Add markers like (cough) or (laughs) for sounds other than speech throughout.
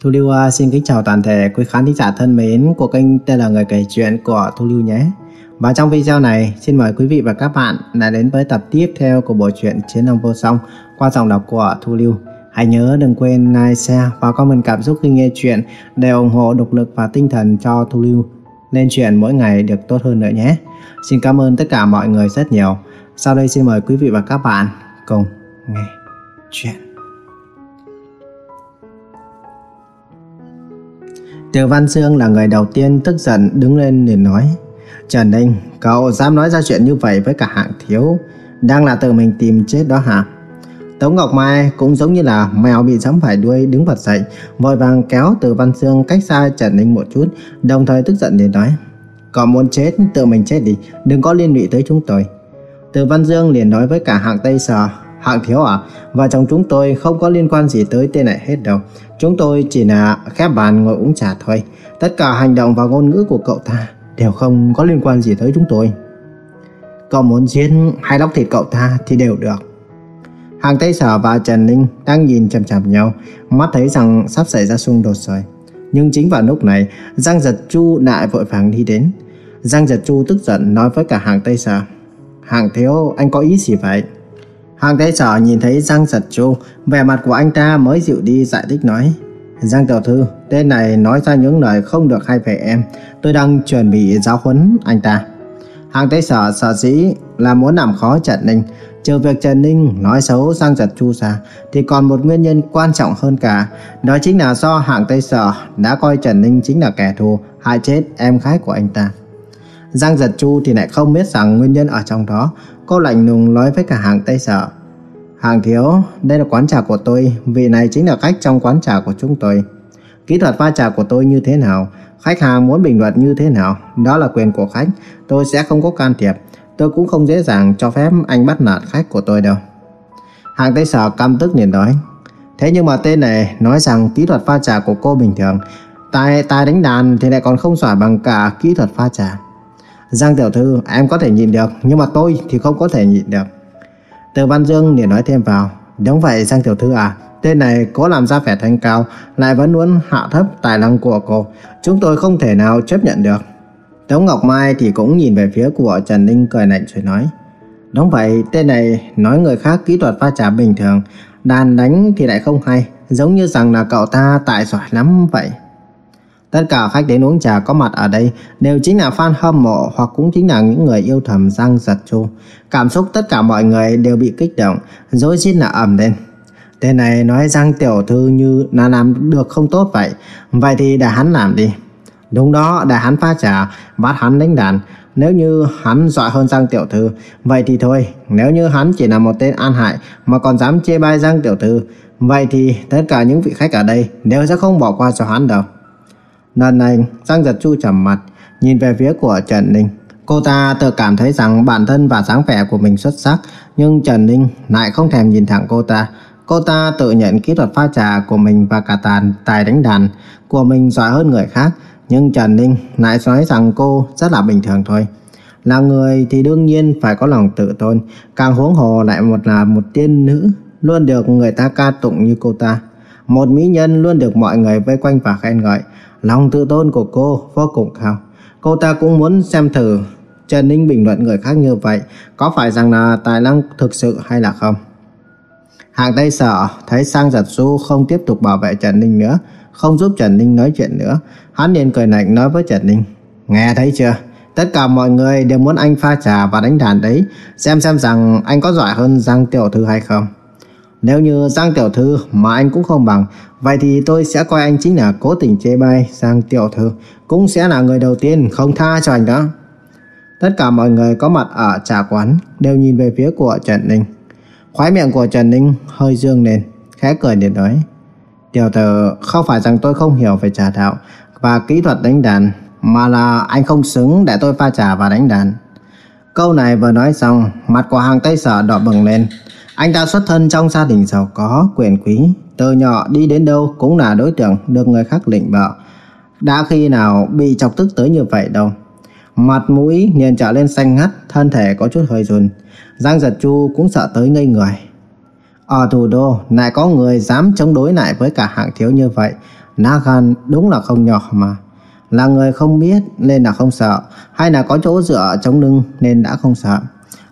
Thu Lưu à, xin kính chào toàn thể quý khán thính giả thân mến của kênh tên là Người Kể Chuyện của Thu Lưu nhé. Và trong video này, xin mời quý vị và các bạn đã đến với tập tiếp theo của bộ truyện Chiến Long Vô Song qua giọng đọc của Thu Lưu. Hãy nhớ đừng quên like, share và comment cảm xúc khi nghe chuyện để ủng hộ động lực và tinh thần cho Thu Lưu lên chuyện mỗi ngày được tốt hơn nữa nhé. Xin cảm ơn tất cả mọi người rất nhiều. Sau đây xin mời quý vị và các bạn cùng nghe chuyện. Từ Văn Sương là người đầu tiên tức giận đứng lên để nói Trần Ninh, cậu dám nói ra chuyện như vậy với cả hạng thiếu Đang là tự mình tìm chết đó hả? Tống Ngọc Mai cũng giống như là mèo bị giẫm phải đuôi đứng bật dậy Vội vàng kéo từ Văn Sương cách xa Trần Ninh một chút Đồng thời tức giận để nói Cậu muốn chết tự mình chết đi Đừng có liên lụy tới chúng tôi Từ Văn Dương liền nói với cả hạng Tây Sở Hạng thiếu à? Và chồng chúng tôi không có liên quan gì tới tên này hết đâu. Chúng tôi chỉ là khép bàn ngồi uống trà thôi. Tất cả hành động và ngôn ngữ của cậu ta Đều không có liên quan gì tới chúng tôi. Cậu muốn giết hay lóc thịt cậu ta thì đều được. Hàng Tây Sở và Trần Ninh đang nhìn chằm chằm nhau, Mắt thấy rằng sắp xảy ra xung đột rồi. Nhưng chính vào lúc này, Giang Giật Chu lại vội vàng đi đến. Giang Giật Chu tức giận nói với cả hàng Tây Sở Hàng thiếu, anh có ý gì vậy? Hàng Tây Sở nhìn thấy Giang Giật Chu, Vẻ mặt của anh ta mới dịu đi, giải thích nói, Giang Tiểu Thư, Tên này nói ra những lời không được hay về em. Tôi đang chuẩn bị giáo huấn anh ta. Hàng Tây Sở sở dĩ là muốn làm khó Trần Ninh. Trừ việc Trần Ninh nói xấu Giang Giật Chu ra, Thì còn một nguyên nhân quan trọng hơn cả. Đó chính là do hạng Tây Sở đã coi Trần Ninh chính là kẻ thù, hại chết em gái của anh ta. Giang Giật Chu thì lại không biết rằng nguyên nhân ở trong đó. Cô lạnh lùng nói với cả hàng Tây Sở Hàng thiếu, đây là quán trà của tôi Vị này chính là khách trong quán trà của chúng tôi. Kỹ thuật pha trà của tôi như thế nào? Khách hàng muốn bình luận như thế nào? Đó là quyền của khách Tôi sẽ không có can thiệp. Tôi cũng không dễ dàng cho phép anh bắt nạt khách của tôi đâu. Hàng Tây Sở căm tức liền nói. Thế nhưng mà tên này nói rằng kỹ thuật pha trà của cô bình thường. Tài, tài đánh đàn thì lại còn không giỏi bằng cả kỹ thuật pha trà. Giang tiểu thư, em có thể nhìn được, Nhưng mà tôi thì không có thể nhìn được. Từ Văn Dương liền nói thêm vào, Đúng vậy, Giang tiểu thư à Tên này cố làm ra vẻ thanh cao, Lại vẫn muốn hạ thấp tài năng của cô. Chúng tôi không thể nào chấp nhận được. Tống Ngọc Mai thì cũng nhìn về phía của Trần Ninh cười lạnh rồi nói, Đúng vậy, tên này nói người khác kỹ thuật pha trà bình thường, Đàn đánh thì lại không hay, Giống như rằng là cậu ta tài giỏi lắm vậy. Tất cả khách đến uống trà có mặt ở đây đều chính là fan hâm mộ hoặc cũng chính là những người yêu thầm Giang Giật Chu. Cảm xúc tất cả mọi người đều bị kích động, dối rít là ầm lên. Tên này nói Giang Tiểu Thư như là làm được không tốt vậy, vậy thì để hắn làm đi. Đúng đó, để hắn pha trà, bắt hắn đánh đàn. Nếu như hắn giỏi hơn Giang Tiểu Thư, vậy thì thôi. Nếu như hắn chỉ là một tên an hại mà còn dám chê bai Giang Tiểu Thư, vậy thì tất cả những vị khách ở đây đều sẽ không bỏ qua cho hắn đâu. Lần này, Giang Giật Chu trầm mặt, nhìn về phía của Trần Ninh. Cô ta tự cảm thấy rằng bản thân và dáng vẻ của mình xuất sắc, nhưng Trần Ninh lại không thèm nhìn thẳng cô ta. Cô ta tự nhận kỹ thuật pha trà của mình và cả tàn tài đánh đàn của mình giỏi hơn người khác, nhưng Trần Ninh lại nói rằng cô rất là bình thường thôi. Là người thì đương nhiên phải có lòng tự tôn, càng huống hồ lại một là một tiên nữ, luôn được người ta ca tụng như cô ta. Một mỹ nhân luôn được mọi người vây quanh và khen ngợi, Lòng tự tôn của cô vô cùng cao. Cô ta cũng muốn xem thử Trần Ninh bình luận người khác như vậy có phải rằng là tài năng thực sự hay là không. Hàng Tây sợ thấy Sang Giật Du không tiếp tục bảo vệ Trần Ninh nữa, không giúp Trần Ninh nói chuyện nữa. Hắn liền cười lạnh nói với Trần Ninh. Nghe thấy chưa? Tất cả mọi người đều muốn anh pha trà và đánh đàn đấy. Xem xem rằng anh có giỏi hơn Giang Tiểu Thư hay không. Nếu như Giang Tiểu Thư mà anh cũng không bằng, vậy thì tôi sẽ coi anh chính là cố tình chê bai Giang Tiểu Thư, cũng sẽ là người đầu tiên không tha cho anh đó. Tất cả mọi người có mặt ở trà quán đều nhìn về phía của Trần Ninh. Khói miệng của Trần Ninh hơi dương lên, khẽ cười để nói. Tiểu tử không phải rằng tôi không hiểu về trà đạo và kỹ thuật đánh đàn, mà là anh không xứng để tôi pha trà và đánh đàn. Câu này vừa nói xong, mặt của hàng Tây Sở đỏ bừng lên, anh ta xuất thân trong gia đình giàu có, quyền quý, từ nhỏ đi đến đâu cũng là đối tượng được người khác lệnh bợ. Đã khi nào bị chọc tức tới như vậy đâu. Mặt mũi liền trở lên xanh ngắt, thân thể có chút hơi run. Giang giật chu cũng sợ tới ngây người. Ở thủ đô, lại có người dám chống đối lại với cả hạng thiếu như vậy. Nagan gan đúng là không nhỏ mà. Là người không biết nên là không sợ, hay là có chỗ dựa chống lưng nên đã không sợ.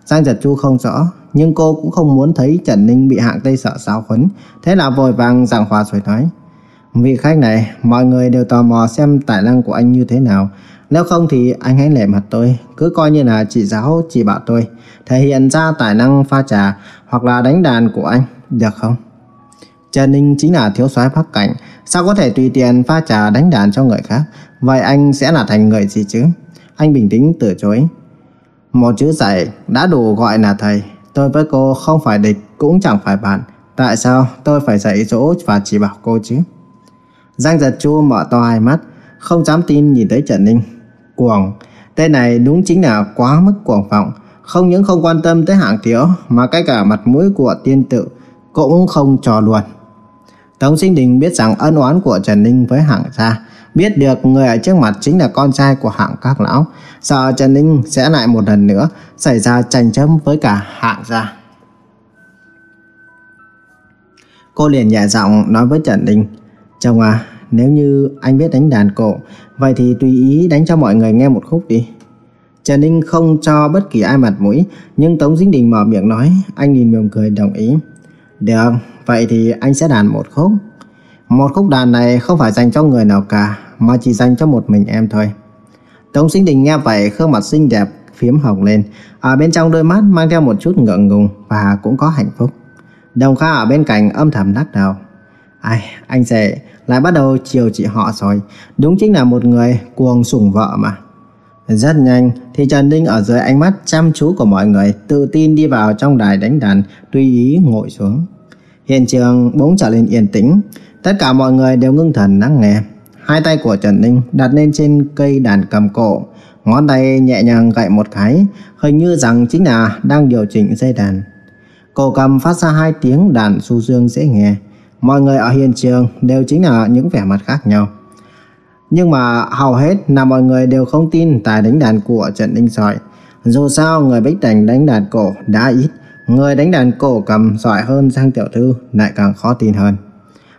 Giang Giật Chu không rõ, nhưng cô cũng không muốn thấy Trần Ninh bị hạng Tây sợ sáo khuấn, thế là vội vàng giảng hòa rồi nói. Vị khách này, mọi người đều tò mò xem tài năng của anh như thế nào. Nếu không thì anh hãy lệ mặt tôi, cứ coi như là chị giáo chỉ bảo tôi, thể hiện ra tài năng pha trà hoặc là đánh đàn của anh, được không? Trần Ninh chính là thiếu soái Bắc Cảnh, sao có thể tùy tiện pha trà đánh đàn cho người khác? Vậy anh sẽ là thành người gì chứ? Anh bình tĩnh từ chối. Một chữ dạy đã đủ gọi là thầy. Tôi với cô không phải địch cũng chẳng phải bạn. Tại sao tôi phải dạy dỗ và chỉ bảo cô chứ? Giang giật chu mở to hai mắt, không dám tin nhìn thấy Trần Ninh. Cuồng, tên này đúng chính là quá mức cuồng vọng. Không những không quan tâm tới hạng thiếu mà cái cả mặt mũi của tiên tự cũng không trò luồn Tống Sinh Đình biết rằng ân oán của Trần Ninh với hạng gia biết được người ở trước mặt chính là con trai của hạng các lão, sợ Trần Ninh sẽ lại một lần nữa xảy ra tranh chấp với cả hạng gia. Cô liền nhẹ giọng nói với Trần Ninh, Chồng à, nếu như anh biết đánh đàn cổ, vậy thì tùy ý đánh cho mọi người nghe một khúc đi. Trần Ninh không cho bất kỳ ai mặt mũi, nhưng Tống Dính Đình mở miệng nói, anh nhìn mỉm cười đồng ý. Được, vậy thì anh sẽ đàn một khúc. Một khúc đàn này không phải dành cho người nào cả, mà chỉ dành cho một mình em thôi. Tống Sinh Đình nghe vậy gương mặt xinh đẹp phiếm hồng lên, ở bên trong đôi mắt mang theo một chút ngượng ngùng và cũng có hạnh phúc. Đồng Kha ở bên cạnh âm thầm lắc đầu. Ai, anh sẽ lại bắt đầu chiều chị họ rồi, đúng chính là một người cuồng sủng vợ mà. Rất nhanh thì Trần Ninh ở dưới ánh mắt chăm chú của mọi người tự tin đi vào trong đài đánh đàn, tùy ý ngồi xuống. Hiện trường bỗng trở nên yên tĩnh, tất cả mọi người đều ngưng thần lắng nghe. Hai tay của Trần Ninh đặt lên trên cây đàn cầm cổ, ngón tay nhẹ nhàng gậy một cái, hình như rằng chính là đang điều chỉnh dây đàn. Cổ cầm phát ra hai tiếng đàn su dương dễ nghe. Mọi người ở hiện trường đều chính là những vẻ mặt khác nhau. Nhưng mà hầu hết là mọi người đều không tin tài đánh đàn của Trần Ninh giỏi. Dù sao người Bích Thành đánh đàn cổ đã ít, người đánh đàn cổ cầm giỏi hơn Giang Tiểu Thư lại càng khó tin hơn.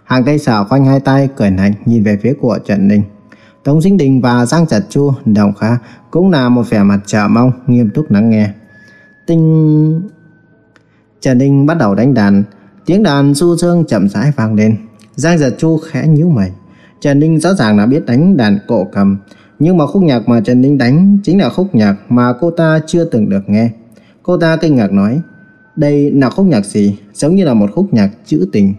Hàng Tây Sở khoanh hai tay cười lạnh nhìn về phía của Trần Ninh. Tống Sinh Đình và Giang Giật Chu đồng khá cũng là một vẻ mặt chờ mong nghiêm túc lắng nghe. Tinh... Trần Ninh bắt đầu đánh đàn, tiếng đàn du dương chậm rãi vang lên. Giang Giật Chu khẽ nhíu mày. Trần Ninh rõ ràng là biết đánh đàn cổ cầm, nhưng mà khúc nhạc mà Trần Ninh đánh chính là khúc nhạc mà cô ta chưa từng được nghe. Cô ta kinh ngạc nói, đây là khúc nhạc gì, giống như là một khúc nhạc trữ tình.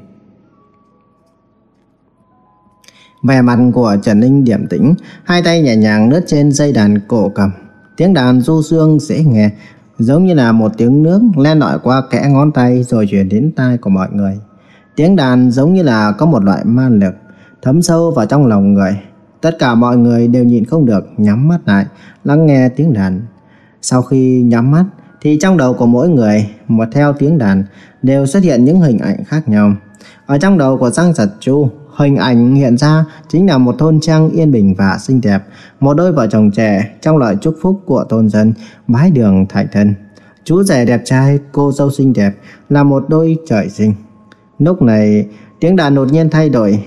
Vẻ mặt của Trần Ninh điểm tĩnh, hai tay nhẹ nhàng lướt trên dây đàn cổ cầm. Tiếng đàn du dương dễ nghe, giống như là một tiếng nước len lỏi qua kẽ ngón tay rồi chuyển đến tai của mọi người. Tiếng đàn giống như là có một loại ma lực thấm sâu vào trong lòng người. Tất cả mọi người đều nhịn không được nhắm mắt lại, lắng nghe tiếng đàn. Sau khi nhắm mắt thì trong đầu của mỗi người, một theo tiếng đàn, đều xuất hiện những hình ảnh khác nhau. Ở trong đầu của Giang Giật Chu, hình ảnh hiện ra chính là một thôn trang yên bình và xinh đẹp, một đôi vợ chồng trẻ trong lời chúc phúc của thôn dân bái đường thành thân. Chú rể đẹp trai, cô dâu xinh đẹp là một đôi trời sinh. Lúc này, tiếng đàn đột nhiên thay đổi,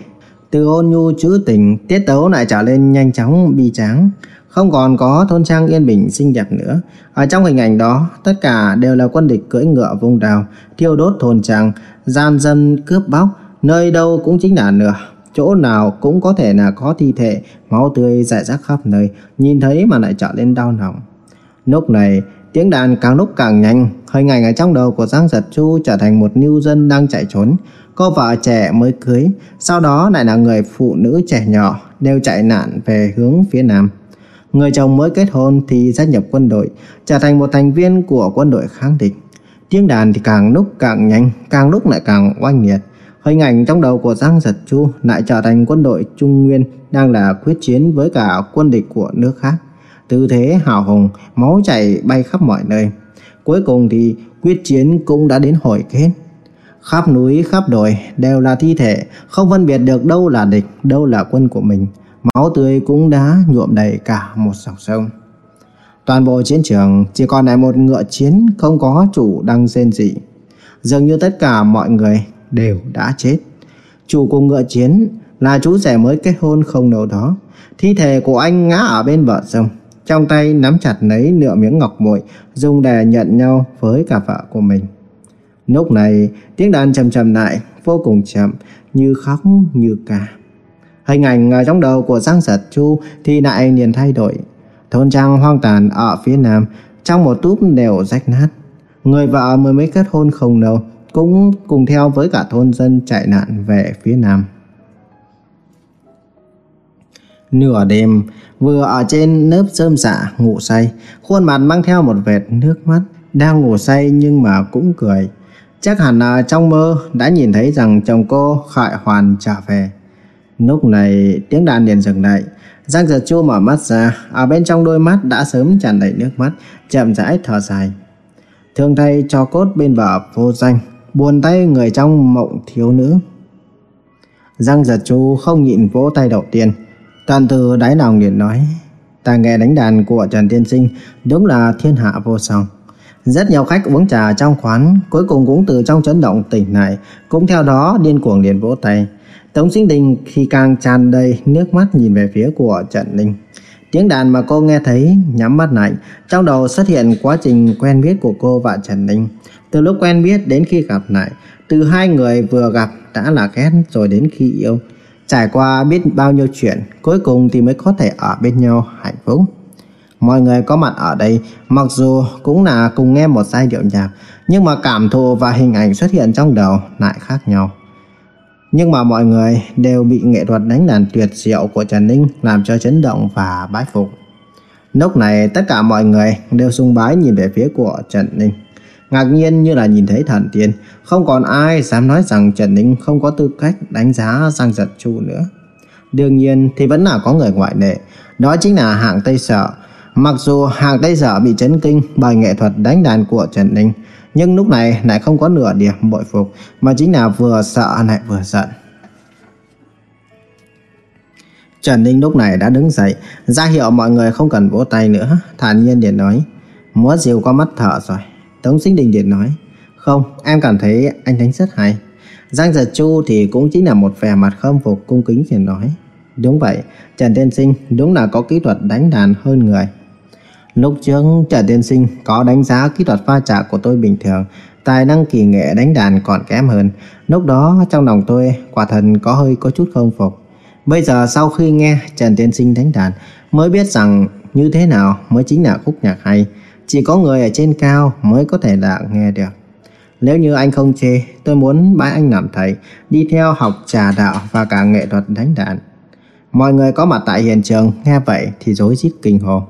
từ ôn nhu trữ tình, tiết tấu lại trở lên nhanh chóng bi tráng, không còn có thôn trang yên bình xinh đẹp nữa. Ở trong hình ảnh đó, tất cả đều là quân địch cưỡi ngựa vung đào, thiêu đốt thôn trang, gian dân cướp bóc, nơi đâu cũng chính là nửa. chỗ nào cũng có thể là có thi thể, máu tươi rải rác khắp nơi, nhìn thấy mà lại trở lên đau lòng. Lúc này, tiếng đàn càng lúc càng nhanh, hình ảnh ở trong đầu của Giang Giật Chu trở thành một lưu dân đang chạy trốn. Cô vợ trẻ mới cưới, sau đó lại là người phụ nữ trẻ nhỏ đều chạy nạn về hướng phía nam. Người chồng mới kết hôn thì gia nhập quân đội, trở thành một thành viên của quân đội kháng địch. Tiếng đàn thì càng lúc càng nhanh, càng lúc lại càng oanh liệt. Hình ảnh trong đầu của Giang Giật Chu lại trở thành quân đội Trung Nguyên đang là quyết chiến với cả quân địch của nước khác. Tư thế hào hùng, máu chảy bay khắp mọi nơi. Cuối cùng thì quyết chiến cũng đã đến hồi kết. Khắp núi khắp đồi đều là thi thể, không phân biệt được đâu là địch, đâu là quân của mình. Máu tươi cũng đã nhuộm đầy cả một dòng sông. Toàn bộ chiến trường chỉ còn lại một ngựa chiến không có chủ đang rên rỉ. Dường như tất cả mọi người đều đã chết. Chủ cùng ngựa chiến là chú rể mới kết hôn không lâu đó. Thi thể của anh ngã ở bên bờ sông, trong tay nắm chặt lấy nửa miếng ngọc muội dùng để nhận nhau với cả vợ của mình. Lúc này, tiếng đàn trầm trầm lại, vô cùng chậm, như khóc như ca. Hình ảnh ở trong đầu của Giang Giật Chu thì lại liền thay đổi. Thôn trang hoang tàn ở phía nam, trong một túp đều rách nát. Người vợ mới mới kết hôn không lâu, cũng cùng theo với cả thôn dân chạy nạn về phía nam. Nửa đêm, vừa ở trên nớp rơm dạ ngủ say, khuôn mặt mang theo một vệt nước mắt, đang ngủ say nhưng mà cũng cười. Chắc hẳn là trong mơ đã nhìn thấy rằng chồng cô Khải Hoàn trở về. Lúc này tiếng đàn liền dừng lại, Giang giật chu mở mắt ra, ở bên trong đôi mắt đã sớm tràn đầy nước mắt, chậm rãi thở dài. Thương thay cho cốt bên bờ vô danh, buồn tay người trong mộng thiếu nữ. Giang giật chu không nhịn vỗ tay đầu tiên, toàn từ đáy lòng liền nói, ta nghe đánh đàn của Trần Tiên Sinh đúng là thiên hạ vô song. Rất nhiều khách uống trà trong quán, cuối cùng cũng từ trong chấn động tỉnh lại, cũng theo đó điên cuồng liền vỗ tay. Tống Sinh Đình khi càng tràn đầy nước mắt nhìn về phía của Trần Ninh. Tiếng đàn mà cô nghe thấy nhắm mắt lại, trong đầu xuất hiện quá trình quen biết của cô và Trần Ninh. Từ lúc quen biết đến khi gặp lại, từ hai người vừa gặp đã là ghét rồi đến khi yêu. Trải qua biết bao nhiêu chuyện, cuối cùng thì mới có thể ở bên nhau hạnh phúc. Mọi người có mặt ở đây, mặc dù cũng là cùng nghe một giai điệu nhạc, nhưng mà cảm thụ và hình ảnh xuất hiện trong đầu lại khác nhau. Nhưng mà mọi người đều bị nghệ thuật đánh đàn tuyệt diệu của Trần Ninh làm cho chấn động và bái phục. Lúc này tất cả mọi người đều sung bái nhìn về phía của Trần Ninh. Ngạc nhiên như là nhìn thấy thần tiên, không còn ai dám nói rằng Trần Ninh không có tư cách đánh giá Giang Giật Chu nữa. Đương nhiên thì vẫn là có người ngoại lệ, đó chính là hạng Tây Sở. Mặc dù hạng Tây Sở bị chấn kinh bởi nghệ thuật đánh đàn của Trần Ninh, nhưng lúc này lại không có nửa điểm bội phục, mà chính là vừa sợ lại vừa giận. Trần Ninh lúc này đã đứng dậy, ra hiệu mọi người không cần vỗ tay nữa, thản nhiên điện nói, múa diều có mắt thở rồi. Tống Sinh Đình điện nói, không, em cảm thấy anh đánh rất hay. Giang Giật Chu thì cũng chính là một vẻ mặt khâm phục cung kính điện nói. Đúng vậy, Trần Tiên Sinh đúng là có kỹ thuật đánh đàn hơn người. Lúc trước Trần Tiên Sinh có đánh giá kỹ thuật pha trà của tôi bình thường, tài năng kỳ nghệ đánh đàn còn kém hơn. Lúc đó trong lòng tôi quả thần có hơi có chút không phục. Bây giờ sau khi nghe Trần Tiên Sinh đánh đàn mới biết rằng như thế nào mới chính là khúc nhạc hay. Chỉ có người ở trên cao mới có thể là nghe được. Nếu như anh không chê, tôi muốn bái anh làm thầy, đi theo học trà đạo và cả nghệ thuật đánh đàn. Mọi người có mặt tại hiện trường nghe vậy thì rối rít kinh hồn.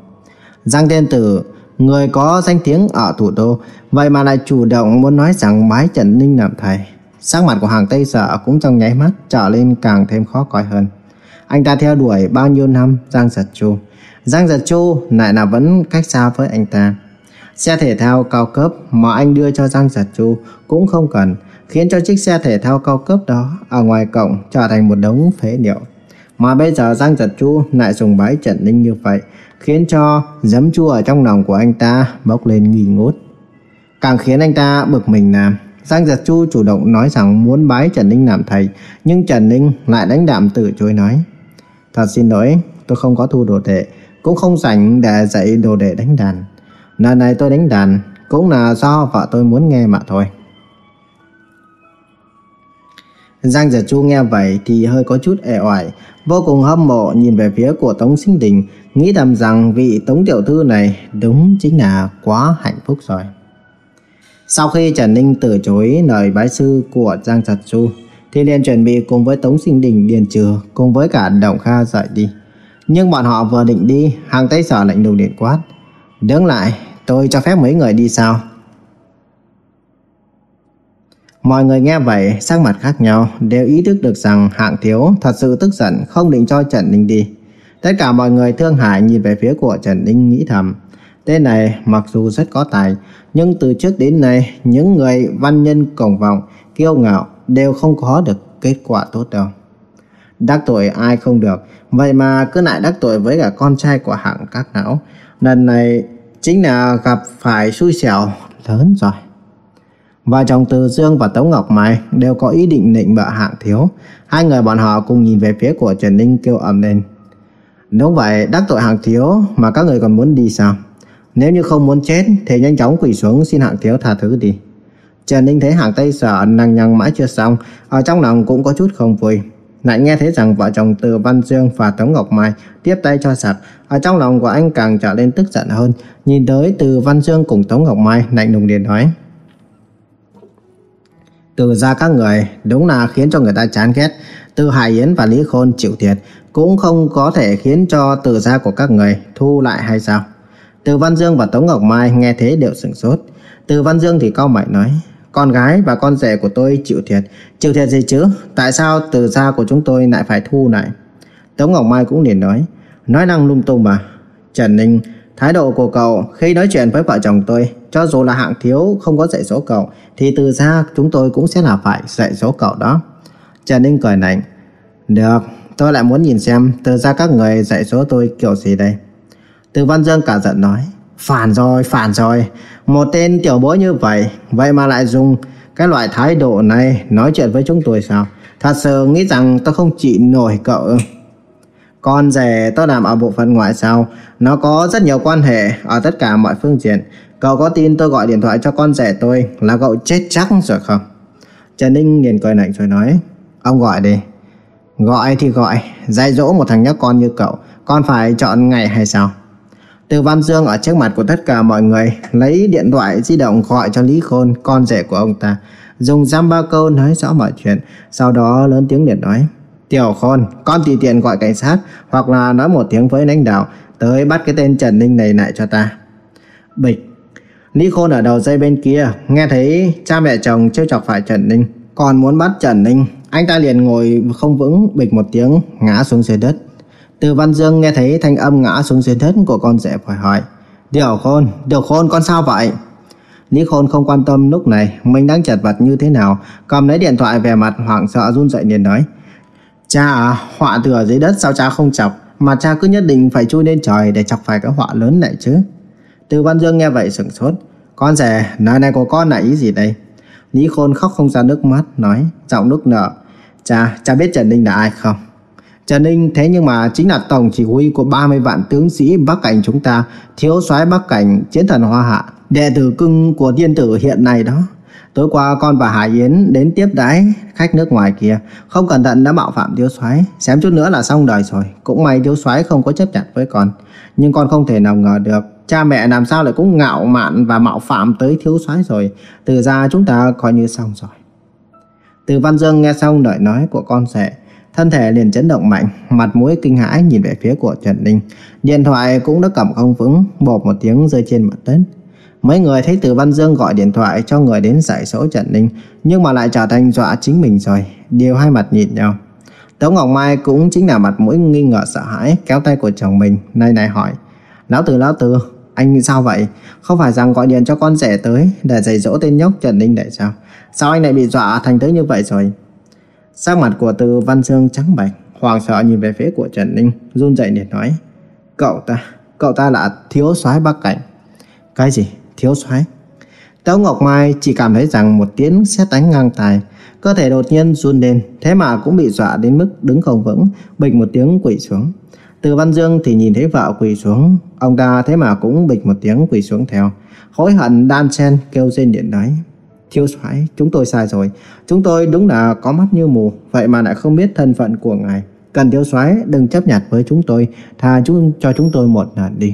Giang Thiên Tử, người có danh tiếng ở thủ đô, vậy mà lại chủ động muốn nói rằng bái Trần Ninh làm thầy. Sắc mặt của hàng Tây Sở cũng trong nháy mắt trở lên càng thêm khó coi hơn. Anh ta theo đuổi bao nhiêu năm Giang Giật Chu. Giang Giật Chu lại là vẫn cách xa với anh ta. Xe thể thao cao cấp mà anh đưa cho Giang Giật Chu cũng không cần, khiến cho chiếc xe thể thao cao cấp đó ở ngoài cổng trở thành một đống phế liệu. Mà bây giờ Giang Giật Chu lại dùng bái Trần Ninh như vậy, khiến cho giấm chua ở trong lòng của anh ta bốc lên nghi ngút. Càng khiến anh ta bực mình là Giang Giật Chu chủ động nói rằng muốn bái Trần Ninh làm thầy, nhưng Trần Ninh lại đánh đạm từ chối nói. Thật xin lỗi, tôi không có thu đồ đệ, cũng không rảnh để dạy đồ đệ đánh đàn. Lần này tôi đánh đàn cũng là do vợ tôi muốn nghe mà thôi. Giang Giật Chu nghe vậy thì hơi có chút ẻ oải, vô cùng hâm mộ nhìn về phía của Tống Sinh Đình, nghĩ thầm rằng vị Tống Tiểu Thư này đúng chính là quá hạnh phúc rồi. Sau khi Trần Ninh từ chối lời bái sư của Giang Giật Chu, thì liền chuẩn bị cùng với Tống Sinh Đình điền trừ cùng với cả Động Kha rời đi. Nhưng bọn họ vừa định đi, hàng Tây Sở lệnh đầu điện quát. Đứng lại, tôi cho phép mấy người đi sao? Mọi người nghe vậy, sắc mặt khác nhau, đều ý thức được rằng hạng thiếu thật sự tức giận không định cho Trần Ninh đi. Tất cả mọi người thương hại nhìn về phía của Trần Ninh nghĩ thầm. Tên này mặc dù rất có tài, nhưng từ trước đến nay, những người văn nhân cổng vọng, kiêu ngạo đều không có được kết quả tốt đâu. Đắc tội ai không được, vậy mà cứ lại đắc tội với cả con trai của hạng các não. Lần này chính là gặp phải xui xẻo lớn rồi. Vợ chồng Từ Dương và Tống Ngọc Mai đều có ý định nịnh bợ hạng thiếu. Hai người bọn họ cùng nhìn về phía của Trần Ninh kêu ầm lên. Đúng vậy, đắc tội hạng thiếu mà các người còn muốn đi sao? Nếu như không muốn chết thì nhanh chóng quỳ xuống xin hạng thiếu tha thứ đi. Trần Ninh thấy hạng Tây sợ năng nhằng mãi chưa xong, ở trong lòng cũng có chút không vui. Lại nghe thấy rằng vợ chồng Từ Văn Dương và Tống Ngọc Mai tiếp tay cho sạc, ở trong lòng của anh càng trở lên tức giận hơn. Nhìn tới Từ Văn Dương cùng Tống Ngọc Mai lạnh lùng liền nói. Từ ra các người đúng là khiến cho người ta chán ghét. Từ Hải Yến và Lý Khôn chịu thiệt cũng không có thể khiến cho từ gia của các người thu lại hay sao? Từ Văn Dương và Tống Ngọc Mai nghe thế đều sửng sốt. Từ Văn Dương thì cao mày nói, con gái và con rể của tôi chịu thiệt. Chịu thiệt gì chứ? Tại sao từ gia của chúng tôi lại phải thu lại? Tống Ngọc Mai cũng liền nói, nói năng lung tung mà. Trần Ninh, thái độ của cậu khi nói chuyện với vợ chồng tôi, cho dù là hạng thiếu không có dạy số cậu, thì từ ra chúng tôi cũng sẽ là phải dạy số cậu đó. Trần Ninh cười nảnh. được, tôi lại muốn nhìn xem từ ra các người dạy số tôi kiểu gì đây. Từ Văn Dương cả giận nói, phản rồi, phản rồi, một tên tiểu bối như vậy, vậy mà lại dùng cái loại thái độ này nói chuyện với chúng tôi sao? Thật sự nghĩ rằng tôi không chịu nổi cậu con rể tôi làm ở bộ phận ngoại giao, nó có rất nhiều quan hệ ở tất cả mọi phương diện. Cậu có tin tôi gọi điện thoại cho con rể tôi là cậu chết chắc rồi không? Trần Ninh liền cười lạnh rồi nói, ông gọi đi. Gọi thì gọi, dạy dỗ một thằng nhóc con như cậu, con phải chọn ngày hay sao? Từ Văn Dương ở trước mặt của tất cả mọi người lấy điện thoại di động gọi cho Lý Khôn, con rể của ông ta, dùng giam ba câu nói rõ mọi chuyện, sau đó lớn tiếng điện nói. Tiểu Khôn, con tùy tiện gọi cảnh sát hoặc là nói một tiếng với lãnh đạo tới bắt cái tên Trần Ninh này lại cho ta. Bịch. Lý Khôn ở đầu dây bên kia nghe thấy cha mẹ chồng trêu chọc phải Trần Ninh, còn muốn bắt Trần Ninh, anh ta liền ngồi không vững bịch một tiếng ngã xuống dưới đất. Từ Văn Dương nghe thấy thanh âm ngã xuống dưới đất của con rể phải hỏi Điều khôn, điều khôn con sao vậy? Lý Khôn không quan tâm lúc này mình đang chật vật như thế nào Cầm lấy điện thoại về mặt hoảng sợ run rẩy liền nói Cha à, họa từ ở dưới đất sao cha không chọc Mà cha cứ nhất định phải chui lên trời để chọc phải cái họa lớn này chứ Từ Văn Dương nghe vậy sửng sốt Con rể, nói này của con là ý gì đây? Lý Khôn khóc không ra nước mắt Nói, giọng nước nở Cha, cha biết Trần Ninh là ai không? Trần Ninh thế nhưng mà chính là tổng chỉ huy của 30 vạn tướng sĩ Bắc Cảnh chúng ta, thiếu soái Bắc Cảnh, chiến thần Hoa Hạ, đệ tử cưng của tiên tử hiện nay đó. Tối qua con và Hải Yến đến tiếp đái khách nước ngoài kia, không cẩn thận đã mạo phạm thiếu soái, xém chút nữa là xong đời rồi. Cũng may thiếu soái không có chấp nhận với con, nhưng con không thể nào ngờ được cha mẹ làm sao lại cũng ngạo mạn và mạo phạm tới thiếu soái rồi. Từ ra chúng ta coi như xong rồi. Từ Văn Dương nghe xong lời nói của con rể, Thân thể liền chấn động mạnh, mặt mũi kinh hãi nhìn về phía của Trần Ninh. Điện thoại cũng đã cầm không vững, bột một tiếng rơi trên mặt đất. Mấy người thấy Từ Văn Dương gọi điện thoại cho người đến giải số Trần Ninh, nhưng mà lại trở thành dọa chính mình rồi, đều hai mặt nhìn nhau. Tống Ngọc Mai cũng chính là mặt mũi nghi ngờ sợ hãi, kéo tay của chồng mình, nay này hỏi. Lão Từ, Lão Từ, anh sao vậy? Không phải rằng gọi điện cho con rể tới để dạy dỗ tên nhóc Trần Ninh để sao? Sao anh lại bị dọa thành tới như vậy rồi? Sắc mặt của Từ Văn Dương trắng bệch, hoàng sợ nhìn về phía của Trần Ninh, run rẩy để nói: "Cậu ta, cậu ta là thiếu soái Bắc Cảnh." "Cái gì? Thiếu soái?" Tấu Ngọc Mai chỉ cảm thấy rằng một tiếng sét đánh ngang tai, cơ thể đột nhiên run lên, thế mà cũng bị dọa đến mức đứng không vững, bịch một tiếng quỳ xuống. Từ Văn Dương thì nhìn thấy vợ quỳ xuống, ông ta thế mà cũng bịch một tiếng quỳ xuống theo, hối hận đan Sen kêu rên điện nói: Thiếu soái, chúng tôi sai rồi. Chúng tôi đúng là có mắt như mù, vậy mà lại không biết thân phận của ngài. Cần thiếu soái đừng chấp nhận với chúng tôi, tha chúng cho chúng tôi một lần đi.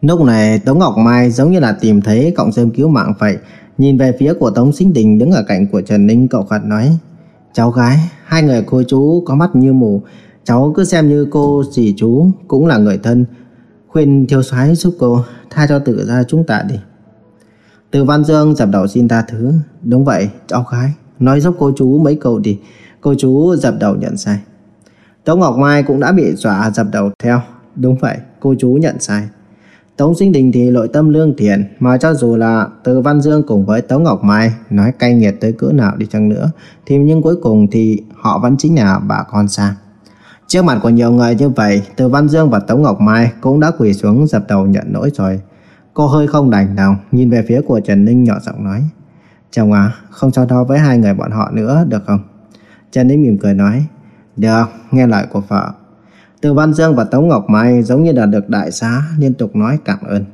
Lúc này Tống Ngọc Mai giống như là tìm thấy cọng rơm cứu mạng vậy, nhìn về phía của Tống Sinh Đình đứng ở cạnh của Trần Ninh cậu khẩn nói: "Cháu gái, hai người cô chú có mắt như mù, cháu cứ xem như cô dì chú cũng là người thân, khuyên thiếu soái giúp cô tha cho tự ra chúng ta đi." Từ Văn Dương dập đầu xin tha thứ. Đúng vậy, cháu gái. Nói giúp cô chú mấy câu đi. Cô chú dập đầu nhận sai. Tống Ngọc Mai cũng đã bị dọa dập đầu theo. Đúng vậy, cô chú nhận sai. Tống Sinh Đình thì nội tâm lương thiện mà cho dù là Từ Văn Dương cùng với Tống Ngọc Mai nói cay nghiệt tới cỡ nào đi chăng nữa thì nhưng cuối cùng thì họ vẫn chính là bà con xa. Trước mặt của nhiều người như vậy, Từ Văn Dương và Tống Ngọc Mai cũng đã quỳ xuống dập đầu nhận lỗi rồi. Cô hơi không đành lòng, nhìn về phía của Trần Ninh nhỏ giọng nói. Chồng à, không so đo với hai người bọn họ nữa được không? Trần Ninh mỉm cười nói. Được, nghe lời của vợ. Từ Văn Dương và Tống Ngọc Mai giống như đã được đại xá liên tục nói cảm ơn.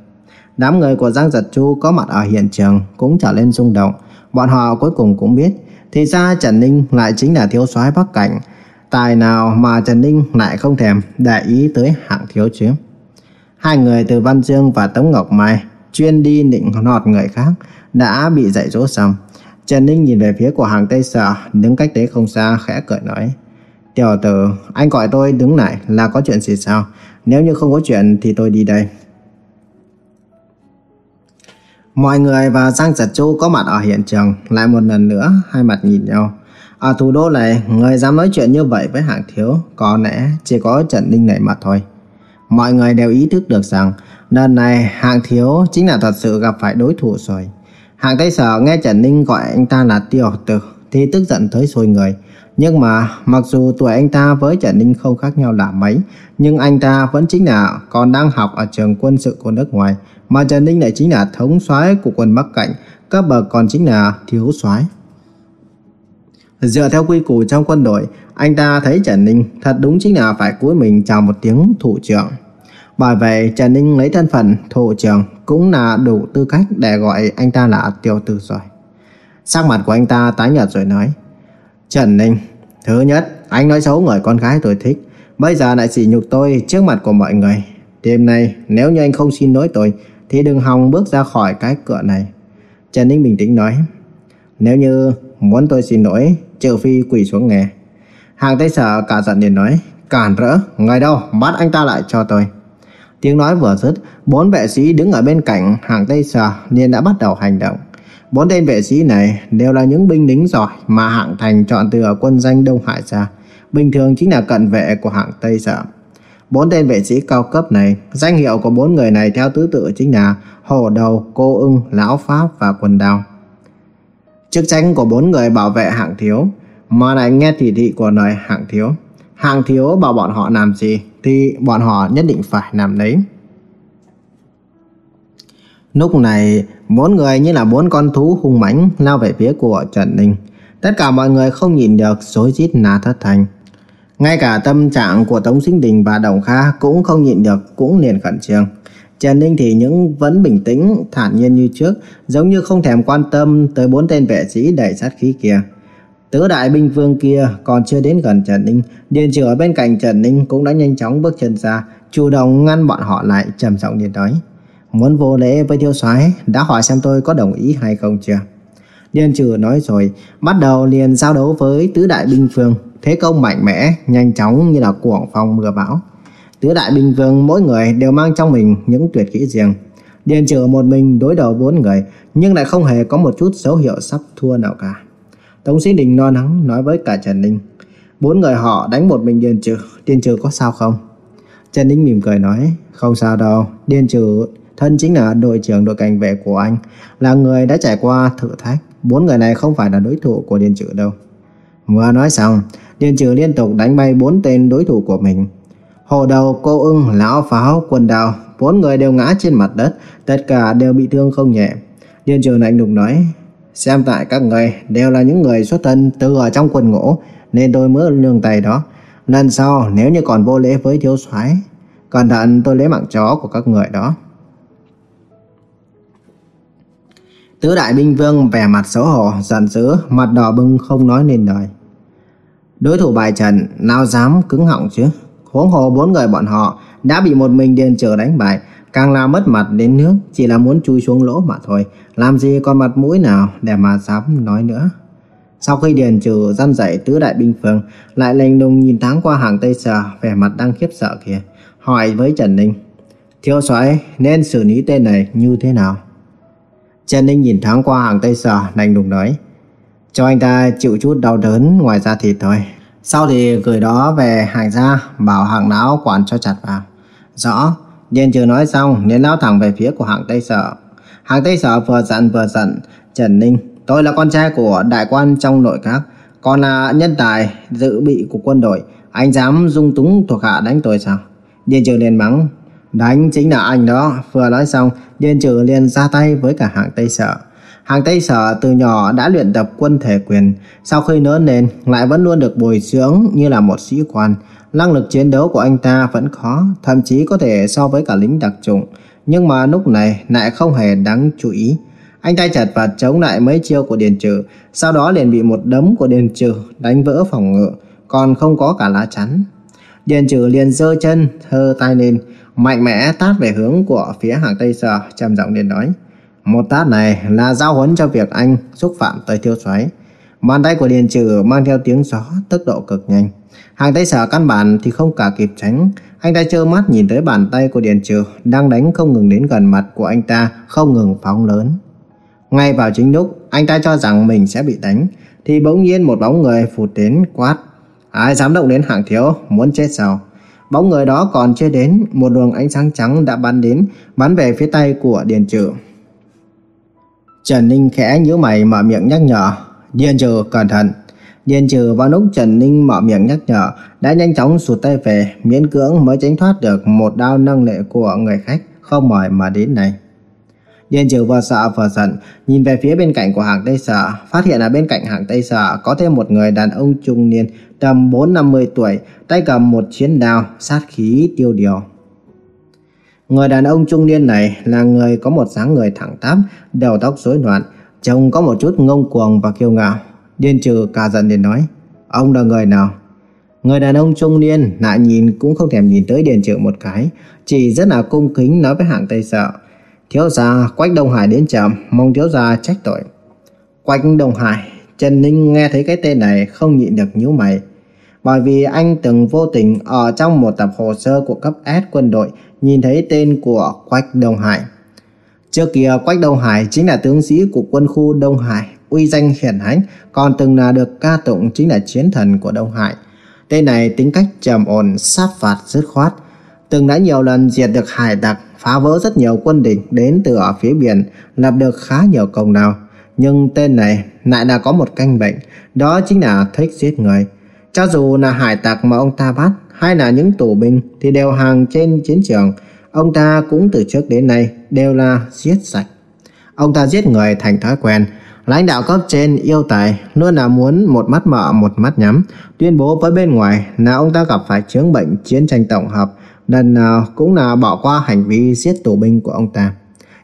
Đám người của Giang Giật Chu có mặt ở hiện trường cũng trở lên rung động. Bọn họ cuối cùng cũng biết, thì ra Trần Ninh lại chính là thiếu soái Bắc Cảnh. Tài nào mà Trần Ninh lại không thèm để ý tới hạng thiếu chứ. Hai người từ Văn Dương và Tống Ngọc Mai chuyên đi nịnh nọt người khác đã bị dạy dỗ xong. Trần Ninh nhìn về phía của hàng Tây Sở, đứng cách đấy không xa, khẽ cười nói. Tiểu tử, anh gọi tôi đứng lại là có chuyện gì sao? Nếu như không có chuyện thì tôi đi đây. Mọi người và Giang Giật Chu có mặt ở hiện trường lại một lần nữa hai mặt nhìn nhau. Ở thủ đô này, người dám nói chuyện như vậy với hạng thiếu có lẽ chỉ có Trần Ninh này mà thôi. Mọi người đều ý thức được rằng lần này hạng thiếu chính là thật sự gặp phải đối thủ rồi. Hạng Tây Sở nghe Trần Ninh gọi anh ta là tiểu tử thì tức giận tới sôi người. Nhưng mà mặc dù tuổi anh ta với Trần Ninh không khác nhau là mấy, nhưng anh ta vẫn chính là còn đang học ở trường quân sự của nước ngoài, mà Trần Ninh lại chính là thống soái của quân Bắc Cảnh, các bậc còn chính là thiếu soái. Dựa theo quy củ trong quân đội, anh ta thấy Trần Ninh thật đúng chính là phải cúi mình chào một tiếng thủ trưởng. Bởi vậy Trần Ninh lấy thân phận thủ trưởng cũng là đủ tư cách để gọi anh ta là tiêu tử rồi. Sắc mặt của anh ta tái nhợt rồi nói Trần Ninh, thứ nhất, anh nói xấu người con gái tôi thích. Bây giờ lại sỉ nhục tôi trước mặt của mọi người. Đêm nay, nếu như anh không xin lỗi tôi, thì đừng hòng bước ra khỏi cái cửa này. Trần Ninh bình tĩnh nói Nếu như muốn tôi xin lỗi, trừ phi quỳ xuống nghe. Hàng Tây Sở cả giận liền nói Cản rỡ, người đâu, bắt anh ta lại cho tôi. Tiếng nói vừa dứt, bốn vệ sĩ đứng ở bên cạnh hàng Tây Sở liền đã bắt đầu hành động. Bốn tên vệ sĩ này đều là những binh lính giỏi mà hạng thành chọn từ ở quân danh Đông Hải ra. Bình thường chính là cận vệ của hạng Tây Sở. Bốn tên vệ sĩ cao cấp này, danh hiệu của bốn người này theo thứ tự chính là Hổ Đầu, Cô Ưng, Lão Pháp và Quần Đào. Chức trách của bốn người bảo vệ hạng thiếu, mà lại nghe chỉ thị của lời hạng thiếu. Hạng thiếu bảo bọn họ làm gì thì bọn họ nhất định phải làm đấy. Lúc này, bốn người như là bốn con thú hung mãnh lao về phía của Trần Ninh. Tất cả mọi người không nhìn được rối rít nà thất thành. Ngay cả tâm trạng của Tống Sinh Đình và Đồng Kha cũng không nhịn được, cũng liền khẩn trương. Trần Ninh thì những vẫn bình tĩnh, thản nhiên như trước, giống như không thèm quan tâm tới bốn tên vệ sĩ đầy sát khí kia. Tứ đại binh vương kia còn chưa đến gần Trần Ninh, Điền Trừ ở bên cạnh Trần Ninh cũng đã nhanh chóng bước chân ra, chủ động ngăn bọn họ lại, trầm giọng điện nói: Muốn vô lễ với thiếu soái đã hỏi xem tôi có đồng ý hay không chưa? Điền trừ nói rồi, bắt đầu liền giao đấu với tứ đại binh vương, thế công mạnh mẽ, nhanh chóng như là cuồng phong mưa bão. Tứ đại binh vương mỗi người đều mang trong mình những tuyệt kỹ riêng. Điền trừ một mình đối đầu bốn người, nhưng lại không hề có một chút dấu hiệu sắp thua nào cả. Tống Sĩ Đình lo lắng nói với cả Trần Ninh, bốn người họ đánh một mình Điền trừ, Điền trừ có sao không? Trần Ninh mỉm cười nói, không sao đâu, Điền trừ thân chính là đội trưởng đội cảnh vệ của anh, là người đã trải qua thử thách. Bốn người này không phải là đối thủ của Điền Trừ đâu. Vừa nói xong, Điền Trừ liên tục đánh bay bốn tên đối thủ của mình. Hồ đầu, cô ưng, lão pháo, quần đào, bốn người đều ngã trên mặt đất, tất cả đều bị thương không nhẹ. Điền Trừ lạnh lùng nói, xem tại các người đều là những người xuất thân từ ở trong quần ngũ, nên tôi mới lương tay đó. Lần sau nếu như còn vô lễ với thiếu soái, cẩn thận tôi lấy mạng chó của các người đó. Tứ đại binh vương vẻ mặt xấu hổ, giận dữ, mặt đỏ bừng không nói nên lời. Đối thủ bài trần, nào dám cứng họng chứ? Huống hồ bốn người bọn họ đã bị một mình điền trở đánh bại, càng làm mất mặt đến nước, chỉ là muốn chui xuống lỗ mà thôi, làm gì còn mặt mũi nào để mà dám nói nữa. Sau khi điền trừ gian dạy tứ đại binh vương, lại lành lùng nhìn thoáng qua hàng Tây Sở, vẻ mặt đang khiếp sợ kìa, hỏi với Trần Ninh. Thiếu soái nên xử lý tên này như thế nào? Trần Ninh nhìn thoáng qua hàng Tây sờ, lạnh lùng nói. Cho anh ta chịu chút đau đớn ngoài da thịt thôi. Sau thì gửi đó về hàng ra, bảo hàng lão quản cho chặt vào. Rõ, Điền trừ nói xong, nên lao thẳng về phía của hàng Tây Sở. Hàng Tây Sở vừa giận vừa giận. Trần Ninh, tôi là con trai của đại quan trong nội các, còn là nhân tài dự bị của quân đội. Anh dám dung túng thuộc hạ đánh tôi sao? Điền trừ liền mắng, Đánh chính là anh đó. Vừa nói xong Diên Trừ liền ra tay với cả hạng Tây Sở. Hàng Tây Sở từ nhỏ đã luyện tập quân thể quyền, sau khi lớn lên lại vẫn luôn được bồi dưỡng như là một sĩ quan. Năng lực chiến đấu của anh ta vẫn khó, thậm chí có thể so với cả lính đặc chủng. Nhưng mà lúc này lại không hề đáng chú ý. Anh ta chật vật chống lại mấy chiêu của Điền Trừ, sau đó liền bị một đấm của Điền Trừ đánh vỡ phòng ngự, còn không có cả lá chắn. Điền Trừ liền giơ chân, thơ tay lên, mạnh mẽ tát về hướng của phía hàng Tây Sở, trầm giọng liền nói. Một tát này là giao huấn cho việc anh xúc phạm tới thiếu soái. Bàn tay của Điền Trừ mang theo tiếng gió, tốc độ cực nhanh. Hàng tây sở căn bản thì không cả kịp tránh. Anh ta trơ mắt nhìn tới bàn tay của Điền Trừ đang đánh không ngừng đến gần mặt của anh ta, không ngừng phóng lớn. Ngay vào chính lúc anh ta cho rằng mình sẽ bị đánh, thì bỗng nhiên một bóng người phụt đến quát. Ai dám động đến hàng thiếu, muốn chết sao? Bóng người đó còn chưa đến, một luồng ánh sáng trắng đã bắn đến, bắn về phía tay của Điền Trừ. Trần Ninh khẽ nhíu mày mở miệng nhắc nhở. Điền trừ cẩn thận. Điền trừ vào lúc Trần Ninh mở miệng nhắc nhở đã nhanh chóng sụt tay về miễn cưỡng mới tránh thoát được một đao năng lệ của người khách không mời mà đến này. Điền trừ vừa sợ vừa giận nhìn về phía bên cạnh của hàng Tây Sở phát hiện ở bên cạnh hàng Tây Sở có thêm một người đàn ông trung niên tầm 4-50 tuổi tay cầm một chiến đao sát khí tiêu điều. Người đàn ông trung niên này là người có một dáng người thẳng tắp, đầu tóc rối loạn, trông có một chút ngông cuồng và kiêu ngạo. Điên trừ cả giận liền nói, ông là người nào? Người đàn ông trung niên lại nhìn cũng không thèm nhìn tới Điền Trừ một cái, chỉ rất là cung kính nói với hạng Tây Sợ. Thiếu gia Quách Đông Hải đến chậm, mong thiếu gia trách tội. Quách Đông Hải, Trần Ninh nghe thấy cái tên này không nhịn được nhíu mày. Bởi vì anh từng vô tình ở trong một tập hồ sơ của cấp S quân đội nhìn thấy tên của Quách Đông Hải. Trước kia Quách Đông Hải chính là tướng sĩ của quân khu Đông Hải, uy danh hiển hách, còn từng là được ca tụng chính là chiến thần của Đông Hải. Tên này tính cách trầm ổn, sát phạt dứt khoát, từng đã nhiều lần diệt được hải tặc, phá vỡ rất nhiều quân địch đến từ ở phía biển, lập được khá nhiều công lao. Nhưng tên này lại là có một canh bệnh, đó chính là thích giết người. Cho dù là hải tặc mà ông ta bắt hay là những tù binh thì đều hàng trên chiến trường. Ông ta cũng từ trước đến nay đều là giết sạch. Ông ta giết người thành thói quen. Lãnh đạo cấp trên yêu tài luôn là muốn một mắt mở một mắt nhắm. Tuyên bố với bên ngoài là ông ta gặp phải chứng bệnh chiến tranh tổng hợp. Lần nào cũng là bỏ qua hành vi giết tù binh của ông ta.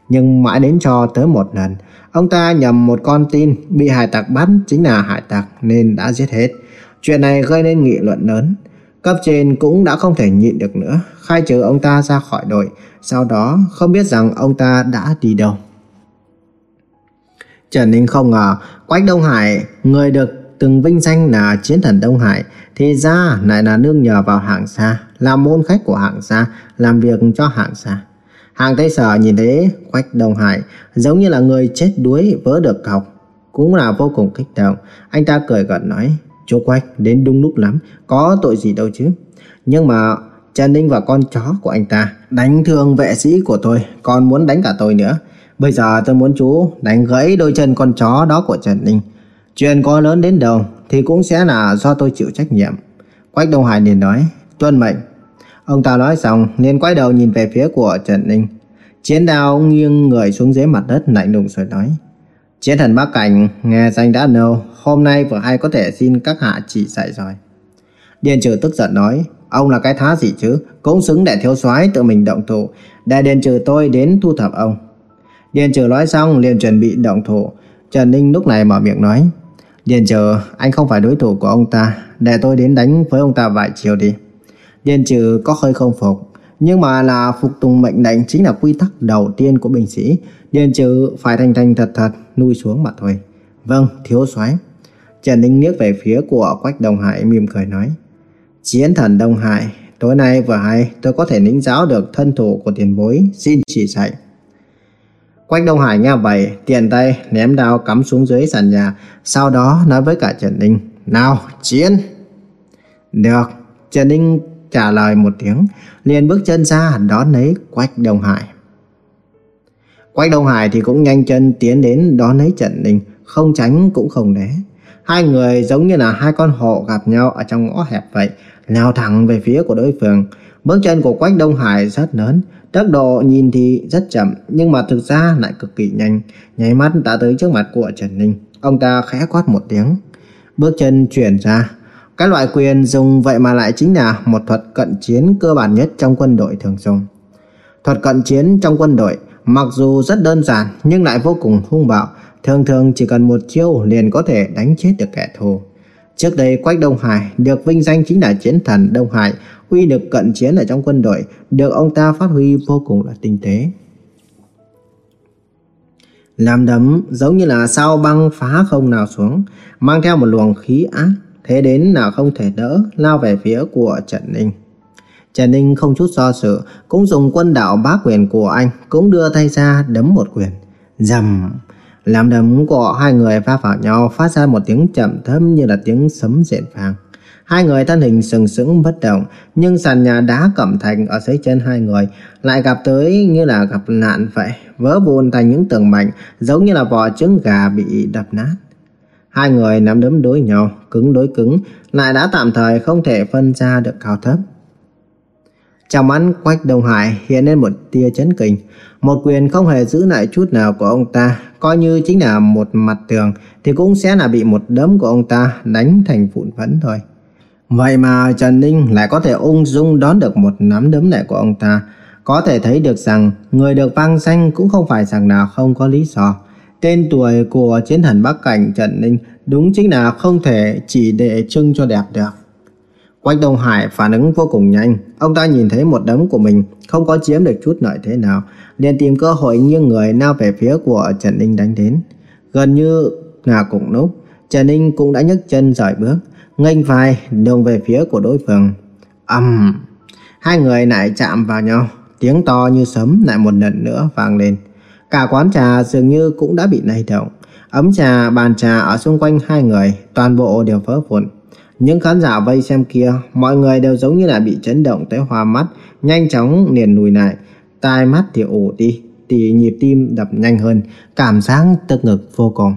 Nhưng mãi đến cho tới một lần, ông ta nhầm một con tin bị hải tặc bắt chính là hải tặc nên đã giết hết. Chuyện này gây nên nghị luận lớn. Cấp trên cũng đã không thể nhịn được nữa, khai trừ ông ta ra khỏi đội, sau đó không biết rằng ông ta đã đi đâu. Trần Ninh không ngờ Quách Đông Hải, người được từng vinh danh là chiến thần Đông Hải, thì ra lại là nương nhờ vào hạng xa, làm môn khách của hạng xa, làm việc cho hạng xa. Hạng Tây Sở nhìn thấy Quách Đông Hải giống như là người chết đuối vỡ được cọc, cũng là vô cùng kích động. Anh ta cười gật nói, Chú Quách đến đúng lúc lắm, có tội gì đâu chứ. Nhưng mà Trần Ninh và con chó của anh ta đánh thương vệ sĩ của tôi, còn muốn đánh cả tôi nữa. Bây giờ tôi muốn chú đánh gãy đôi chân con chó đó của Trần Ninh. Chuyện có lớn đến đâu thì cũng sẽ là do tôi chịu trách nhiệm. Quách Đông Hải liền nói, tuân mệnh. Ông ta nói xong liền quay đầu nhìn về phía của Trần Ninh. Chiến đao nghiêng người xuống dưới mặt đất lạnh lùng rồi nói. Chiến thần Bắc Cảnh nghe danh đã lâu, hôm nay vừa hay có thể xin các hạ chỉ dạy rồi. Điền trừ tức giận nói, ông là cái thá gì chứ, cũng xứng để thiếu soái tự mình động thủ, để điền trừ tôi đến thu thập ông. Điền trừ nói xong liền chuẩn bị động thủ, Trần Ninh lúc này mở miệng nói, Điền trừ, anh không phải đối thủ của ông ta, để tôi đến đánh với ông ta vài chiều đi. Điền trừ có hơi không phục, nhưng mà là phục tùng mệnh lệnh chính là quy tắc đầu tiên của binh sĩ, Điền trừ phải thành thành thật thật nuôi xuống mà thôi. Vâng, thiếu soái. Trần Ninh liếc về phía của Quách Đông Hải mỉm cười nói. Chiến thần Đông Hải, tối nay vừa hay tôi có thể lĩnh giáo được thân thủ của tiền bối, xin chỉ dạy. Quách Đông Hải nghe vậy, tiền tay ném đao cắm xuống dưới sàn nhà, sau đó nói với cả Trần Ninh, nào, chiến! Được, Trần Ninh trả lời một tiếng, liền bước chân ra đón lấy Quách Đông Hải. Quách Đông Hải thì cũng nhanh chân tiến đến đón lấy Trần Ninh, không tránh cũng không né. Hai người giống như là hai con hổ gặp nhau ở trong ngõ hẹp vậy, leo thẳng về phía của đối phương. Bước chân của Quách Đông Hải rất lớn, Tốc độ nhìn thì rất chậm nhưng mà thực ra lại cực kỳ nhanh, nháy mắt đã tới trước mặt của Trần Ninh. Ông ta khẽ quát một tiếng, bước chân chuyển ra. Cái loại quyền dùng vậy mà lại chính là một thuật cận chiến cơ bản nhất trong quân đội thường dùng. Thuật cận chiến trong quân đội mặc dù rất đơn giản nhưng lại vô cùng hung bạo, thường thường chỉ cần một chiêu liền có thể đánh chết được kẻ thù. Trước đây Quách Đông Hải được vinh danh chính là chiến thần Đông Hải, uy lực cận chiến ở trong quân đội được ông ta phát huy vô cùng là tinh tế. Làm đấm giống như là sao băng phá không nào xuống, mang theo một luồng khí ác, thế đến là không thể đỡ, lao về phía của Trần Ninh. Trần Ninh không chút do dự, cũng dùng quân đạo bá quyền của anh, cũng đưa tay ra đấm một quyền. Dầm! Làm đấm của hai người va vào nhau phát ra một tiếng chậm thấm như là tiếng sấm rền vang. Hai người thân hình sừng sững bất động, nhưng sàn nhà đá cẩm thạch ở dưới chân hai người lại gặp tới như là gặp nạn vậy, vỡ vụn thành những tường mạnh, giống như là vỏ trứng gà bị đập nát. Hai người nắm đấm đối nhau, cứng đối cứng, lại đã tạm thời không thể phân ra được cao thấp. Trong mắt Quách Đông Hải hiện lên một tia chấn kinh, một quyền không hề giữ lại chút nào của ông ta, coi như chính là một mặt tường thì cũng sẽ là bị một đấm của ông ta đánh thành vụn phấn thôi. Vậy mà Trần Ninh lại có thể ung dung đón được một nắm đấm này của ông ta. Có thể thấy được rằng người được vang danh cũng không phải rằng nào không có lý do. Tên tuổi của chiến thần Bắc Cảnh Trần Ninh đúng chính là không thể chỉ để trưng cho đẹp được. Quách Đông Hải phản ứng vô cùng nhanh. Ông ta nhìn thấy một đấm của mình không có chiếm được chút lợi thế nào. liền tìm cơ hội nghiêng người lao về phía của Trần Ninh đánh đến. Gần như là cùng lúc, Trần Ninh cũng đã nhấc chân rời bước nghênh vai đường về phía của đối phương. ầm, um, hai người lại chạm vào nhau, tiếng to như sấm lại một lần nữa vang lên. Cả quán trà dường như cũng đã bị lay động. Ấm trà, bàn trà ở xung quanh hai người, toàn bộ đều vỡ vụn. Những khán giả vây xem kia, mọi người đều giống như là bị chấn động tới hoa mắt, nhanh chóng liền lùi lại. Tai mắt thì ủ đi, thì nhịp tim đập nhanh hơn, cảm giác tức ngực vô cùng.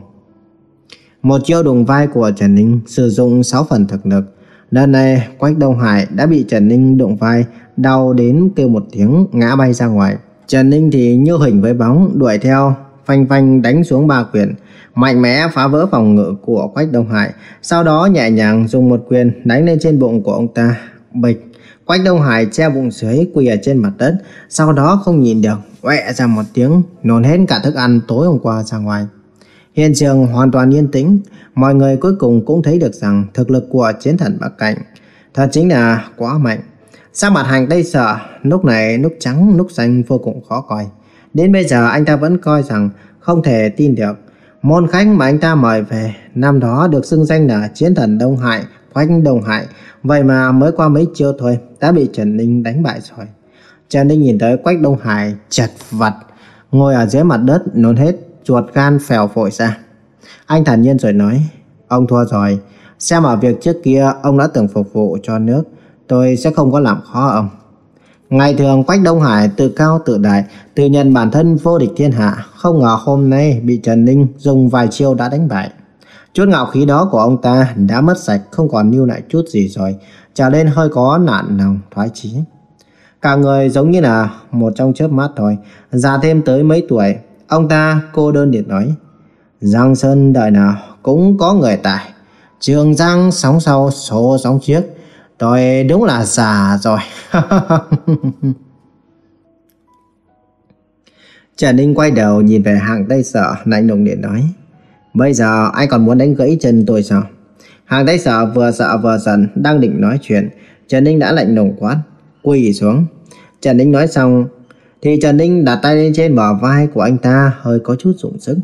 Một chiêu đùng vai của Trần Ninh sử dụng 6 phần thực lực. Lần này, Quách Đông Hải đã bị Trần Ninh đụng vai, đau đến kêu một tiếng ngã bay ra ngoài. Trần Ninh thì như hình với bóng đuổi theo, phanh phanh đánh xuống ba quyền, mạnh mẽ phá vỡ phòng ngự của Quách Đông Hải. Sau đó nhẹ nhàng dùng một quyền đánh lên trên bụng của ông ta. Bịch, Quách Đông Hải che bụng dưới quỳ ở trên mặt đất, sau đó không nhìn được, quẹ ra một tiếng, nôn hết cả thức ăn tối hôm qua ra ngoài. Hiện trường hoàn toàn yên tĩnh, mọi người cuối cùng cũng thấy được rằng thực lực của chiến thần Bắc Cảnh thật chính là quá mạnh. Sao mặt hành tây sợ, lúc này lúc trắng lúc xanh vô cùng khó coi. Đến bây giờ anh ta vẫn coi rằng không thể tin được. Môn khách mà anh ta mời về, năm đó được xưng danh là chiến thần Đông Hải, Quách Đông Hải. Vậy mà mới qua mấy chiêu thôi, đã bị Trần Ninh đánh bại rồi. Trần Ninh nhìn tới Quách Đông Hải chật vật, ngồi ở dưới mặt đất nôn hết chuột gan phèo phổi ra. Anh thản nhiên rồi nói, ông thua rồi, xem ở việc trước kia ông đã từng phục vụ cho nước, tôi sẽ không có làm khó ông. Ngày thường Quách Đông Hải tự cao tự đại, tự nhận bản thân vô địch thiên hạ, không ngờ hôm nay bị Trần Ninh dùng vài chiêu đã đánh bại. Chút ngạo khí đó của ông ta đã mất sạch, không còn lưu lại chút gì rồi, trở nên hơi có nạn lòng thoái chí. Cả người giống như là một trong chớp mắt thôi, già thêm tới mấy tuổi, Ông ta cô đơn liệt nói Giang Sơn đời nào cũng có người tài Trường Giang sóng sau số sóng trước Tôi đúng là già rồi. (laughs) Trần Ninh quay đầu nhìn về hàng Tây Sở lạnh lùng điện nói Bây giờ anh còn muốn đánh gãy chân tôi sao? Hàng Tây Sở vừa sợ vừa giận Đang định nói chuyện Trần Ninh đã lạnh lùng quát Quỳ xuống. Trần Ninh nói xong thì Trần Ninh đặt tay lên trên bờ vai của anh ta hơi có chút dụng sức.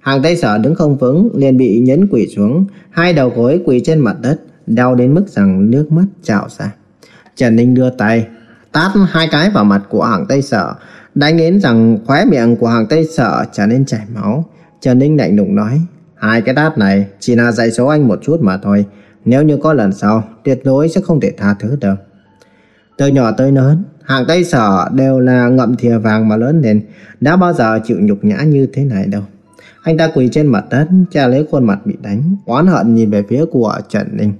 Hàng tay sở đứng không vững liền bị nhấn quỳ xuống, hai đầu gối quỳ trên mặt đất, đau đến mức rằng nước mắt trào ra. Trần Ninh đưa tay, tát hai cái vào mặt của hàng tây sở, đánh đến rằng khóe miệng của hàng tây sở trở nên chảy máu. Trần Ninh lạnh lùng nói, hai cái tát này chỉ là dạy số anh một chút mà thôi, nếu như có lần sau, tuyệt đối sẽ không thể tha thứ được. Từ nhỏ tới lớn, hàng Tây Sở đều là ngậm thìa vàng mà lớn lên, đã bao giờ chịu nhục nhã như thế này đâu. Anh ta quỳ trên mặt đất, che lấy khuôn mặt bị đánh, oán hận nhìn về phía của Trần Ninh.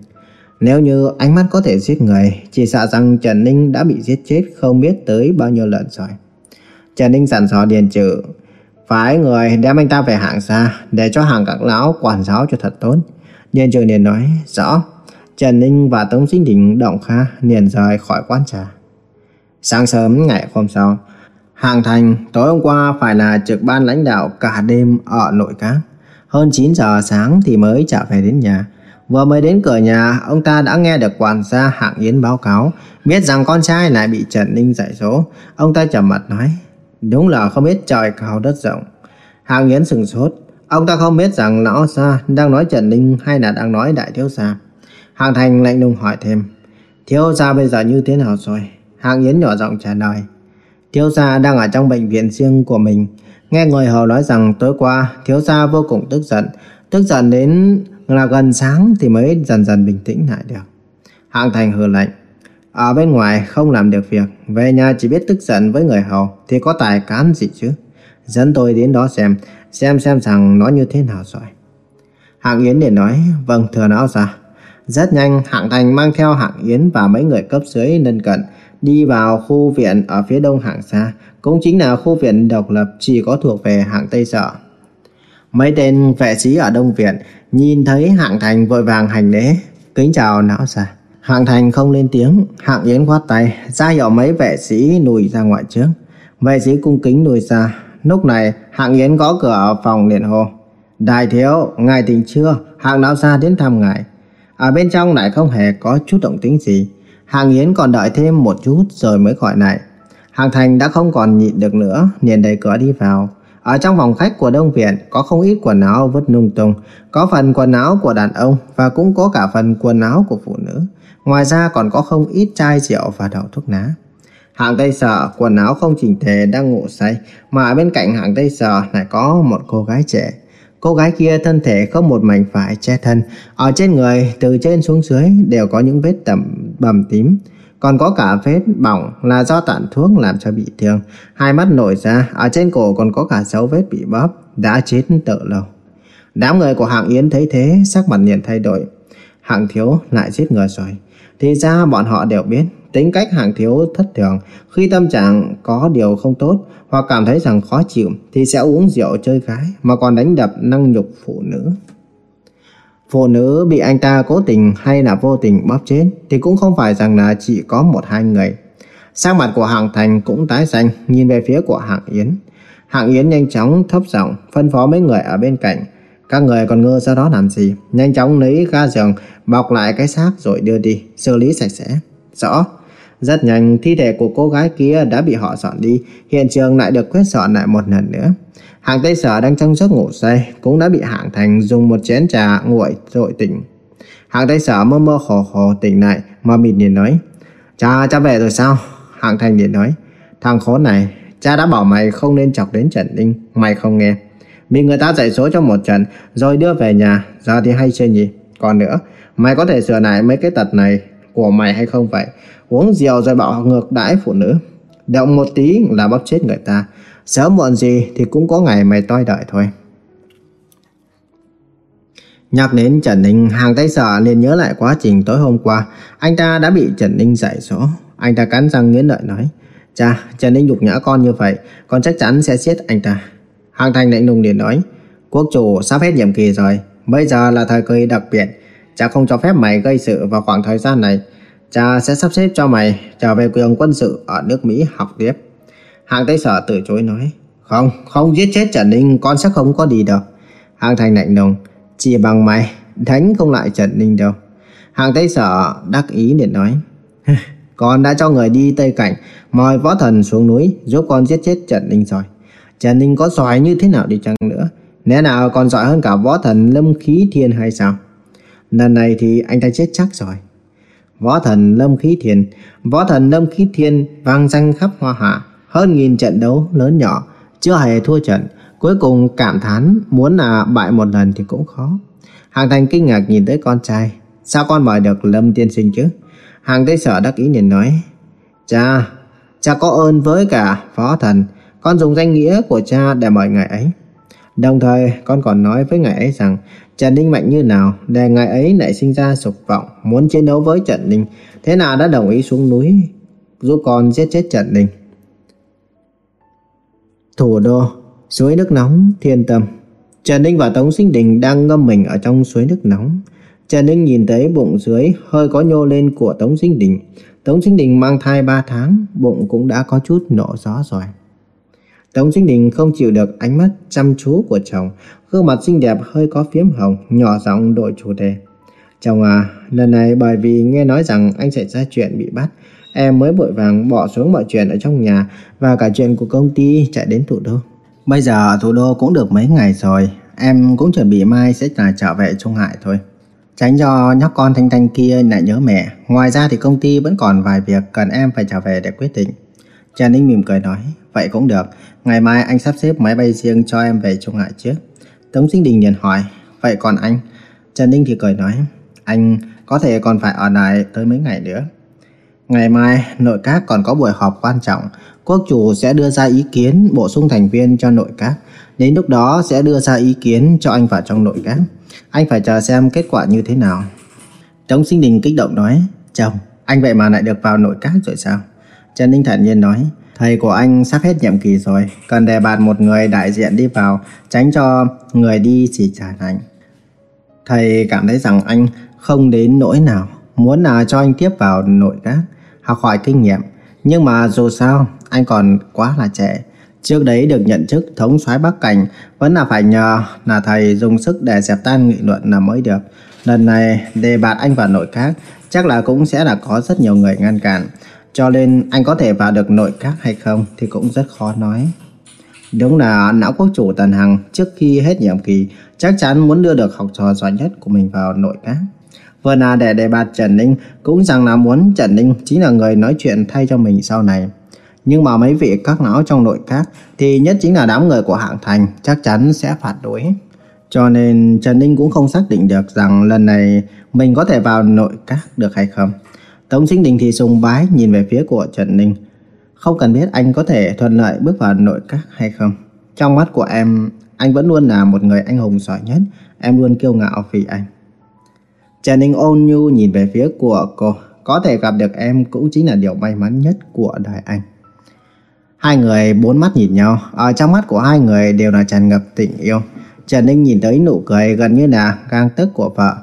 Nếu như ánh mắt có thể giết người, chỉ sợ rằng Trần Ninh đã bị giết chết không biết tới bao nhiêu lần rồi. Trần Ninh dặn dò Điền Trừ phải người đem anh ta về hạng xa để cho hàng các lão quản giáo cho thật tốt. Điền Trừ liền nói rõ. Trần Ninh và Tống Sinh Đình động kha liền rời khỏi quán trà. Sáng sớm ngày hôm sau, Hàng Thành tối hôm qua phải là trực ban lãnh đạo cả đêm ở nội các. Hơn 9 giờ sáng thì mới trở về đến nhà. Vừa mới đến cửa nhà, ông ta đã nghe được quản gia Hạng Yến báo cáo, biết rằng con trai lại bị Trần Ninh dạy dỗ. Ông ta trầm mặt nói, đúng là không biết trời cao đất rộng. Hạng Yến sừng sốt, ông ta không biết rằng lão gia đang nói Trần Ninh hay là đang nói đại thiếu gia. Hạng Thành lạnh lùng hỏi thêm, thiếu gia bây giờ như thế nào rồi? Hạng Yến nhỏ giọng trả lời, thiếu gia đang ở trong bệnh viện riêng của mình. Nghe người hầu nói rằng tối qua thiếu gia vô cùng tức giận, tức giận đến là gần sáng thì mới dần dần bình tĩnh lại được. Hạng Thành hừ lạnh. Ở bên ngoài không làm được việc, về nhà chỉ biết tức giận với người hầu thì có tài cán gì chứ. Dẫn tôi đến đó xem, xem xem rằng nó như thế nào rồi. Hạng Yến liền nói, vâng thưa lão già. Rất nhanh, Hạng Thành mang theo Hạng Yến và mấy người cấp dưới lân cận đi vào khu viện ở phía đông Hạng Sa, cũng chính là khu viện độc lập chỉ có thuộc về Hạng Tây Sở. Mấy tên vệ sĩ ở Đông Viện nhìn thấy Hạng Thành vội vàng hành lễ, kính chào não già. Hạng Thành không lên tiếng, Hạng Yến khoát tay, ra hiệu mấy vệ sĩ lùi ra ngoài trước. Vệ sĩ cung kính lùi ra. Lúc này, Hạng Yến gõ cửa phòng liền hô. Đại thiếu, ngài tỉnh chưa? Hạng náo gia đến thăm ngài. Ở bên trong lại không hề có chút động tĩnh gì. Hạng Yến còn đợi thêm một chút rồi mới gọi lại. Hạng Thành đã không còn nhịn được nữa, liền đẩy cửa đi vào. Ở trong phòng khách của Đông Viện có không ít quần áo vứt lung tung, có phần quần áo của đàn ông và cũng có cả phần quần áo của phụ nữ. Ngoài ra còn có không ít chai rượu và đậu thuốc lá. Hạng Tây Sở quần áo không chỉnh tề đang ngủ say, mà bên cạnh hạng Tây Sở lại có một cô gái trẻ. Cô gái kia thân thể không một mảnh vải che thân, ở trên người từ trên xuống dưới đều có những vết tẩm bầm tím còn có cả vết bỏng là do tản thuốc làm cho bị thương. Hai mắt nổi ra, ở trên cổ còn có cả dấu vết bị bóp, đã chết từ lâu. Đám người của Hạng Yến thấy thế, sắc mặt liền thay đổi. Hạng Thiếu lại giết người rồi. Thì ra bọn họ đều biết, tính cách Hạng Thiếu thất thường, khi tâm trạng có điều không tốt hoặc cảm thấy rằng khó chịu thì sẽ uống rượu chơi gái mà còn đánh đập năng nhục phụ nữ. Phụ nữ bị anh ta cố tình hay là vô tình bóp chết thì cũng không phải rằng là chỉ có một hai người. Sang mặt của Hạng Thành cũng tái xanh nhìn về phía của Hạng Yến. Hạng Yến nhanh chóng thấp giọng phân phó mấy người ở bên cạnh. Các người còn ngơ ra đó làm gì? Nhanh chóng lấy ga giường bọc lại cái xác rồi đưa đi, xử lý sạch sẽ. Rõ. Rất nhanh thi thể của cô gái kia đã bị họ dọn đi, hiện trường lại được quét dọn lại một lần nữa. Hạng Tây Sở đang trong giấc ngủ say cũng đã bị Hạng Thành dùng một chén trà nguội dội tỉnh. Hạng Tây Sở mơ mơ hồ hồ tỉnh lại mà mịt liền nói Cha, cha về rồi sao? Hạng Thành liền nói Thằng khốn này, cha đã bảo mày không nên chọc đến Trần Ninh, mày không nghe. Bị người ta dạy số cho một trận rồi đưa về nhà, giờ thì hay chơi nhỉ? Còn nữa, mày có thể sửa lại mấy cái tật này của mày hay không vậy? Uống rượu rồi bảo ngược đãi phụ nữ. Động một tí là bóp chết người ta. Sớm muộn gì thì cũng có ngày mày toi đợi thôi. Nhắc đến Trần Ninh, hàng tay sợ liền nhớ lại quá trình tối hôm qua. Anh ta đã bị Trần Ninh dạy dỗ. Anh ta cắn răng nghiến lợi nói. Cha, Trần Ninh nhục nhã con như vậy, con chắc chắn sẽ giết anh ta. Hàng Thành lạnh lùng liền nói. Quốc chủ sắp hết nhiệm kỳ rồi. Bây giờ là thời kỳ đặc biệt. Cha không cho phép mày gây sự vào khoảng thời gian này. Cha sẽ sắp xếp cho mày trở về quyền quân sự ở nước Mỹ học tiếp. Hàng Tây Sở từ chối nói. Không, không giết chết Trần Ninh con sẽ không có đi đâu. Hàng Thành lạnh lùng. Chỉ bằng mày, đánh không lại Trần Ninh đâu. Hàng Tây Sở đắc ý để nói. con đã cho người đi Tây Cảnh, mời võ thần xuống núi giúp con giết chết Trần Ninh rồi. Trần Ninh có giỏi như thế nào đi chăng nữa. Lẽ nào còn giỏi hơn cả võ thần Lâm Khí Thiên hay sao? Lần này thì anh ta chết chắc rồi. Võ thần Lâm Khí Thiên, võ thần Lâm Khí Thiên vang danh khắp hoa hạ, hơn nghìn trận đấu lớn nhỏ, chưa hề thua trận, cuối cùng cảm thán muốn là bại một lần thì cũng khó. Hàng Thành kinh ngạc nhìn tới con trai, sao con mời được Lâm tiên sinh chứ? Hàng Tây Sở đắc ý nhìn nói, cha, cha có ơn với cả phó thần, con dùng danh nghĩa của cha để mời ngài ấy. Đồng thời con còn nói với ngài ấy rằng Trần Ninh mạnh như nào để ngài ấy lại sinh ra sục vọng muốn chiến đấu với Trần Ninh. Thế nào đã đồng ý xuống núi giúp con giết chết Trần Ninh. Thủ đô, suối nước nóng, thiên tâm. Trần Ninh và Tống Sinh Đình đang ngâm mình ở trong suối nước nóng. Trần Ninh nhìn thấy bụng dưới hơi có nhô lên của Tống Sinh Đình. Tống Sinh Đình mang thai 3 tháng, bụng cũng đã có chút nổ gió rồi. Tống Sinh Đình không chịu được ánh mắt chăm chú của chồng, gương mặt xinh đẹp hơi có phiếm hồng, nhỏ giọng đổi chủ đề. Chồng à, lần này bởi vì nghe nói rằng anh xảy ra chuyện bị bắt, em mới vội vàng bỏ xuống mọi chuyện ở trong nhà và cả chuyện của công ty chạy đến thủ đô. Bây giờ ở thủ đô cũng được mấy ngày rồi, em cũng chuẩn bị mai sẽ là trở về Trung Hải thôi. Tránh cho nhóc con Thanh Thanh kia lại nhớ mẹ. Ngoài ra thì công ty vẫn còn vài việc cần em phải trở về để quyết định. Trần Ninh mỉm cười nói, vậy cũng được. Ngày mai anh sắp xếp máy bay riêng cho em về Trung Hải chứ Tống Sinh Đình liền hỏi, vậy còn anh? Trần Ninh thì cười nói, anh có thể còn phải ở lại tới mấy ngày nữa. Ngày mai, nội các còn có buổi họp quan trọng. Quốc chủ sẽ đưa ra ý kiến bổ sung thành viên cho nội các. Đến lúc đó sẽ đưa ra ý kiến cho anh vào trong nội các. Anh phải chờ xem kết quả như thế nào. Tống Sinh Đình kích động nói, chồng, anh vậy mà lại được vào nội các rồi sao? Trần Ninh thản nhiên nói, thầy của anh sắp hết nhiệm kỳ rồi, cần đề bạt một người đại diện đi vào, tránh cho người đi chỉ trả anh. Thầy cảm thấy rằng anh không đến nỗi nào, muốn là cho anh tiếp vào nội các, học hỏi kinh nghiệm. Nhưng mà dù sao, anh còn quá là trẻ. Trước đấy được nhận chức thống soái Bắc Cảnh vẫn là phải nhờ là thầy dùng sức để dẹp tan nghị luận là mới được. Lần này đề bạt anh vào nội các chắc là cũng sẽ là có rất nhiều người ngăn cản. Cho nên anh có thể vào được nội các hay không thì cũng rất khó nói. Đúng là não quốc chủ Tần Hằng trước khi hết nhiệm kỳ chắc chắn muốn đưa được học trò giỏi nhất của mình vào nội các. Vừa là để đề bạt Trần Ninh cũng rằng là muốn Trần Ninh chính là người nói chuyện thay cho mình sau này. Nhưng mà mấy vị các não trong nội các thì nhất chính là đám người của hạng thành chắc chắn sẽ phản đối. Cho nên Trần Ninh cũng không xác định được rằng lần này mình có thể vào nội các được hay không. Tống Sinh Đình thì sùng bái nhìn về phía của Trần Ninh. Không cần biết anh có thể thuận lợi bước vào nội các hay không. Trong mắt của em, anh vẫn luôn là một người anh hùng giỏi nhất. Em luôn kiêu ngạo vì anh. Trần Ninh ôn nhu nhìn về phía của cô. Có thể gặp được em cũng chính là điều may mắn nhất của đời anh. Hai người bốn mắt nhìn nhau, ở trong mắt của hai người đều là tràn ngập tình yêu. Trần Ninh nhìn tới nụ cười gần như là gang tức của vợ.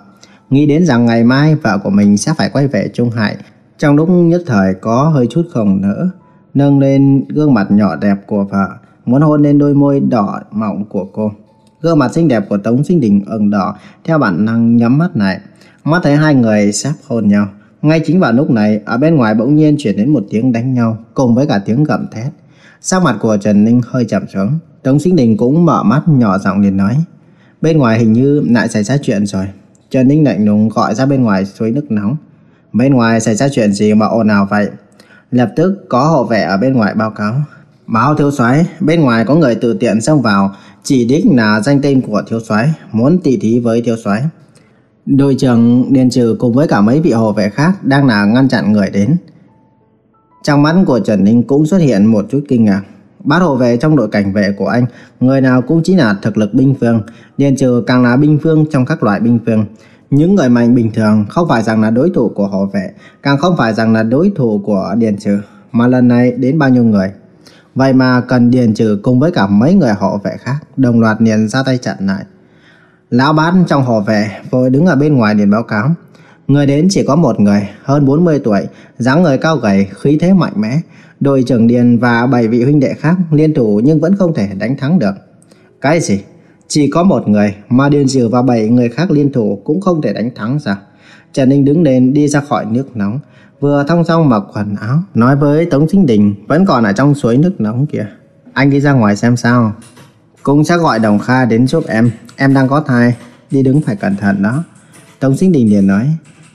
Nghĩ đến rằng ngày mai vợ của mình sẽ phải quay về Trung Hải, trong lúc nhất thời có hơi chút không nỡ. Nâng lên gương mặt nhỏ đẹp của vợ, muốn hôn lên đôi môi đỏ mọng của cô. Gương mặt xinh đẹp của Tống Sinh Đình ửng đỏ theo bản năng nhắm mắt lại. Mắt thấy hai người sắp hôn nhau. Ngay chính vào lúc này, ở bên ngoài bỗng nhiên chuyển đến một tiếng đánh nhau, cùng với cả tiếng gầm thét. Sắc mặt của Trần Ninh hơi chậm xuống. Tống Sinh Đình cũng mở mắt nhỏ giọng liền nói. Bên ngoài hình như lại xảy ra chuyện rồi. Trần Ninh lạnh lùng gọi ra bên ngoài suối nước nóng. Bên ngoài xảy ra chuyện gì mà ồn ào vậy? Lập tức có hộ vệ ở bên ngoài báo cáo. Báo thiếu soái, bên ngoài có người tự tiện xông vào, chỉ đích là danh tên của thiếu soái, muốn tỉ thí với thiếu soái. Đội trưởng Điền Trừ cùng với cả mấy vị hộ vệ khác đang là ngăn chặn người đến. Trong mắt của Trần Ninh cũng xuất hiện một chút kinh ngạc. Bát hộ vệ trong đội cảnh vệ của anh, người nào cũng chỉ là thực lực binh phương, Điền Trừ càng là binh phương trong các loại binh phương. Những người mạnh bình thường không phải rằng là đối thủ của hộ vệ, càng không phải rằng là đối thủ của Điền Trừ, mà lần này đến bao nhiêu người. Vậy mà cần Điền Trừ cùng với cả mấy người hộ vệ khác đồng loạt liền ra tay chặn lại. Lão bát trong hộ vệ vội đứng ở bên ngoài liền báo cáo. Người đến chỉ có một người, hơn 40 tuổi, dáng người cao gầy, khí thế mạnh mẽ. Đội trưởng Điền và bảy vị huynh đệ khác liên thủ nhưng vẫn không thể đánh thắng được. Cái gì? Chỉ có một người mà Điền diều và bảy người khác liên thủ cũng không thể đánh thắng sao? Trần Ninh đứng lên đi ra khỏi nước nóng, vừa thong dong mặc quần áo, nói với Tống Chính Đình vẫn còn ở trong suối nước nóng kìa. Anh đi ra ngoài xem sao. Cũng sẽ gọi Đồng Kha đến giúp em, em đang có thai, đi đứng phải cẩn thận đó. Tống Chính Đình liền nói,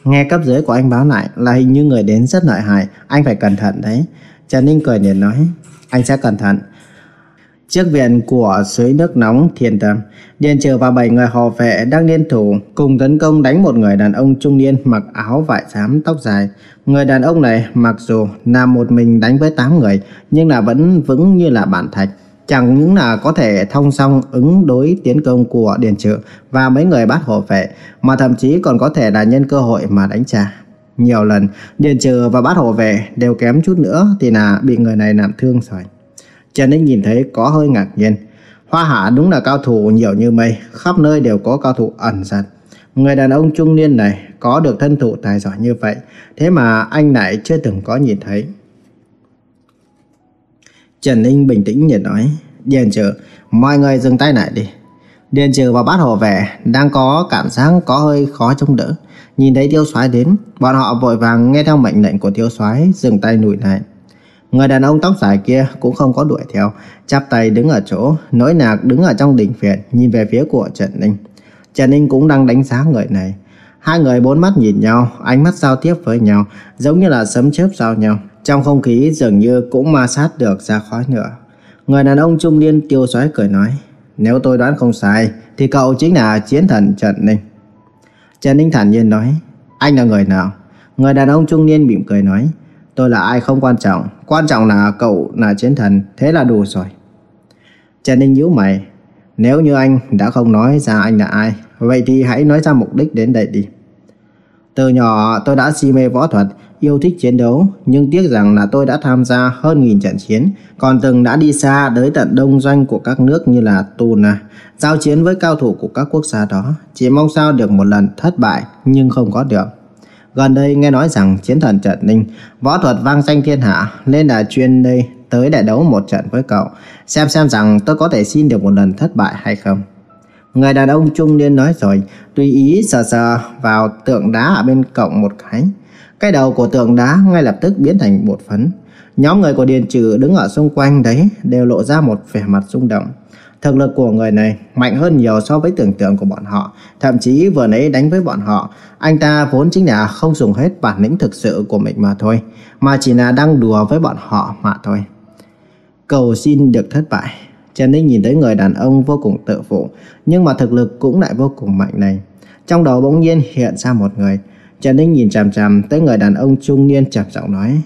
Nghe cấp dưới của anh báo lại là hình như người đến rất lợi hại, anh phải cẩn thận đấy. Trần Ninh cười liền nói, anh sẽ cẩn thận. trước viện của suối nước nóng thiên tâm, Điền Trừ và bảy người hộ vệ đang liên thủ cùng tấn công đánh một người đàn ông trung niên mặc áo vải xám tóc dài. Người đàn ông này mặc dù là một mình đánh với 8 người nhưng là vẫn vững như là bản thạch. Chẳng những là có thể thông song ứng đối tiến công của Điền Trự và mấy người bắt hộ vệ, mà thậm chí còn có thể là nhân cơ hội mà đánh trả. Nhiều lần, Điền Trừ và bắt hộ vệ đều kém chút nữa thì là bị người này làm thương rồi. Trần Ninh nhìn thấy có hơi ngạc nhiên. Hoa Hạ đúng là cao thủ nhiều như mây, khắp nơi đều có cao thủ ẩn giật. Người đàn ông trung niên này có được thân thủ tài giỏi như vậy, thế mà anh lại chưa từng có nhìn thấy. Trần Ninh bình tĩnh nhìn nói, Điền trừ, mọi người dừng tay lại đi. Điền trừ và bát hồ về đang có cảm giác có hơi khó chống đỡ. Nhìn thấy tiêu soái đến, bọn họ vội vàng nghe theo mệnh lệnh của tiêu soái dừng tay lùi lại. Người đàn ông tóc dài kia cũng không có đuổi theo, chắp tay đứng ở chỗ, nỗi nạc đứng ở trong đỉnh viện nhìn về phía của Trần Ninh. Trần Ninh cũng đang đánh giá người này. Hai người bốn mắt nhìn nhau, ánh mắt giao tiếp với nhau, giống như là sấm chớp giao nhau. Trong không khí dường như cũng ma sát được ra khói nữa. Người đàn ông trung niên tiêu xoáy cười nói, nếu tôi đoán không sai, thì cậu chính là chiến thần Trần Ninh. Trần Ninh thản nhiên nói, anh là người nào? Người đàn ông trung niên mỉm cười nói, tôi là ai không quan trọng, quan trọng là cậu là chiến thần, thế là đủ rồi. Trần Ninh nhíu mày, nếu như anh đã không nói ra anh là ai, vậy thì hãy nói ra mục đích đến đây đi. Từ nhỏ tôi đã si mê võ thuật, yêu thích chiến đấu, nhưng tiếc rằng là tôi đã tham gia hơn nghìn trận chiến, còn từng đã đi xa tới tận đông doanh của các nước như là Tuna, giao chiến với cao thủ của các quốc gia đó, chỉ mong sao được một lần thất bại nhưng không có được. Gần đây nghe nói rằng chiến thần Trần Ninh, võ thuật vang danh thiên hạ, nên là chuyên đây tới để đấu một trận với cậu, xem xem rằng tôi có thể xin được một lần thất bại hay không. Người đàn ông trung niên nói rồi, tùy ý sờ sờ vào tượng đá ở bên cổng một cái. Cái đầu của tượng đá ngay lập tức biến thành bột phấn. Nhóm người của Điền Trừ đứng ở xung quanh đấy đều lộ ra một vẻ mặt rung động. Thực lực của người này mạnh hơn nhiều so với tưởng tượng của bọn họ. Thậm chí vừa nãy đánh với bọn họ, anh ta vốn chính là không dùng hết bản lĩnh thực sự của mình mà thôi, mà chỉ là đang đùa với bọn họ mà thôi. Cầu xin được thất bại. Trần Ninh nhìn thấy người đàn ông vô cùng tự phụ, nhưng mà thực lực cũng lại vô cùng mạnh này. Trong đầu bỗng nhiên hiện ra một người. Trần Ninh nhìn chằm chằm tới người đàn ông trung niên chậm giọng nói.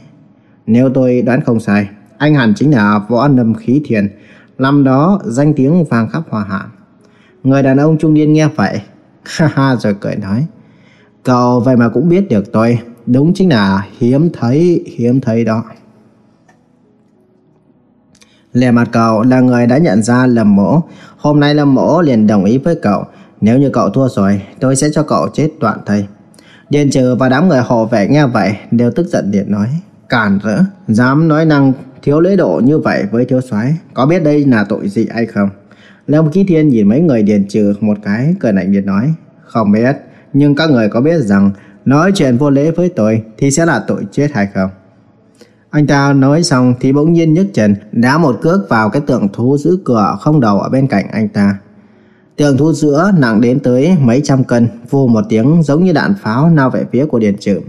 Nếu tôi đoán không sai, anh hẳn chính là võ nâm khí thiền, năm đó danh tiếng vang khắp hòa hạ. Người đàn ông trung niên nghe vậy, (laughs) ha ha rồi cười nói. Cậu vậy mà cũng biết được tôi, đúng chính là hiếm thấy, hiếm thấy đó. Lề mặt cậu là người đã nhận ra Lâm Mỗ. Hôm nay Lâm Mỗ liền đồng ý với cậu. Nếu như cậu thua rồi, tôi sẽ cho cậu chết đoạn thây. Điền trừ và đám người hộ vệ nghe vậy đều tức giận điện nói. Cản rỡ, dám nói năng thiếu lễ độ như vậy với thiếu soái có biết đây là tội gì hay không? Lâm Ký Thiên nhìn mấy người điền trừ một cái, cười lạnh điện nói. Không biết, nhưng các người có biết rằng nói chuyện vô lễ với tôi thì sẽ là tội chết hay không? Anh ta nói xong thì bỗng nhiên nhấc chân đá một cước vào cái tượng thú giữ cửa không đầu ở bên cạnh anh ta. Tượng thú giữa nặng đến tới mấy trăm cân, vù một tiếng giống như đạn pháo lao về phía của Điền Trừ.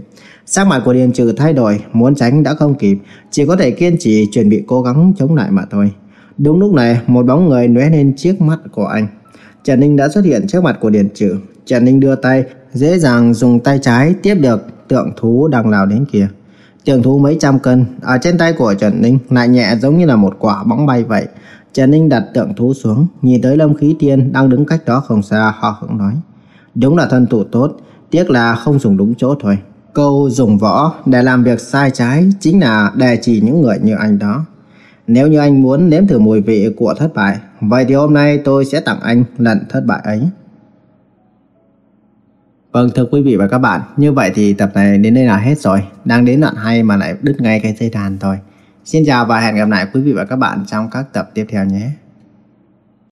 Sắc mặt của Điền Trừ thay đổi, muốn tránh đã không kịp, chỉ có thể kiên trì chuẩn bị cố gắng chống lại mà thôi. Đúng lúc này, một bóng người lóe lên trước mắt của anh. Trần Ninh đã xuất hiện trước mặt của Điền Trừ. Trần Ninh đưa tay, dễ dàng dùng tay trái tiếp được tượng thú đang lao đến kia. Trường thú mấy trăm cân, ở trên tay của Trần Ninh lại nhẹ giống như là một quả bóng bay vậy. Trần Ninh đặt tượng thú xuống, nhìn tới Lâm Khí Tiên đang đứng cách đó không xa, họ hững nói. Đúng là thân thủ tốt, tiếc là không dùng đúng chỗ thôi. Câu dùng võ để làm việc sai trái chính là đề chỉ những người như anh đó. Nếu như anh muốn nếm thử mùi vị của thất bại, vậy thì hôm nay tôi sẽ tặng anh lần thất bại ấy. Vâng thưa quý vị và các bạn, như vậy thì tập này đến đây là hết rồi. Đang đến đoạn hay mà lại đứt ngay cái dây đàn thôi. Xin chào và hẹn gặp lại quý vị và các bạn trong các tập tiếp theo nhé.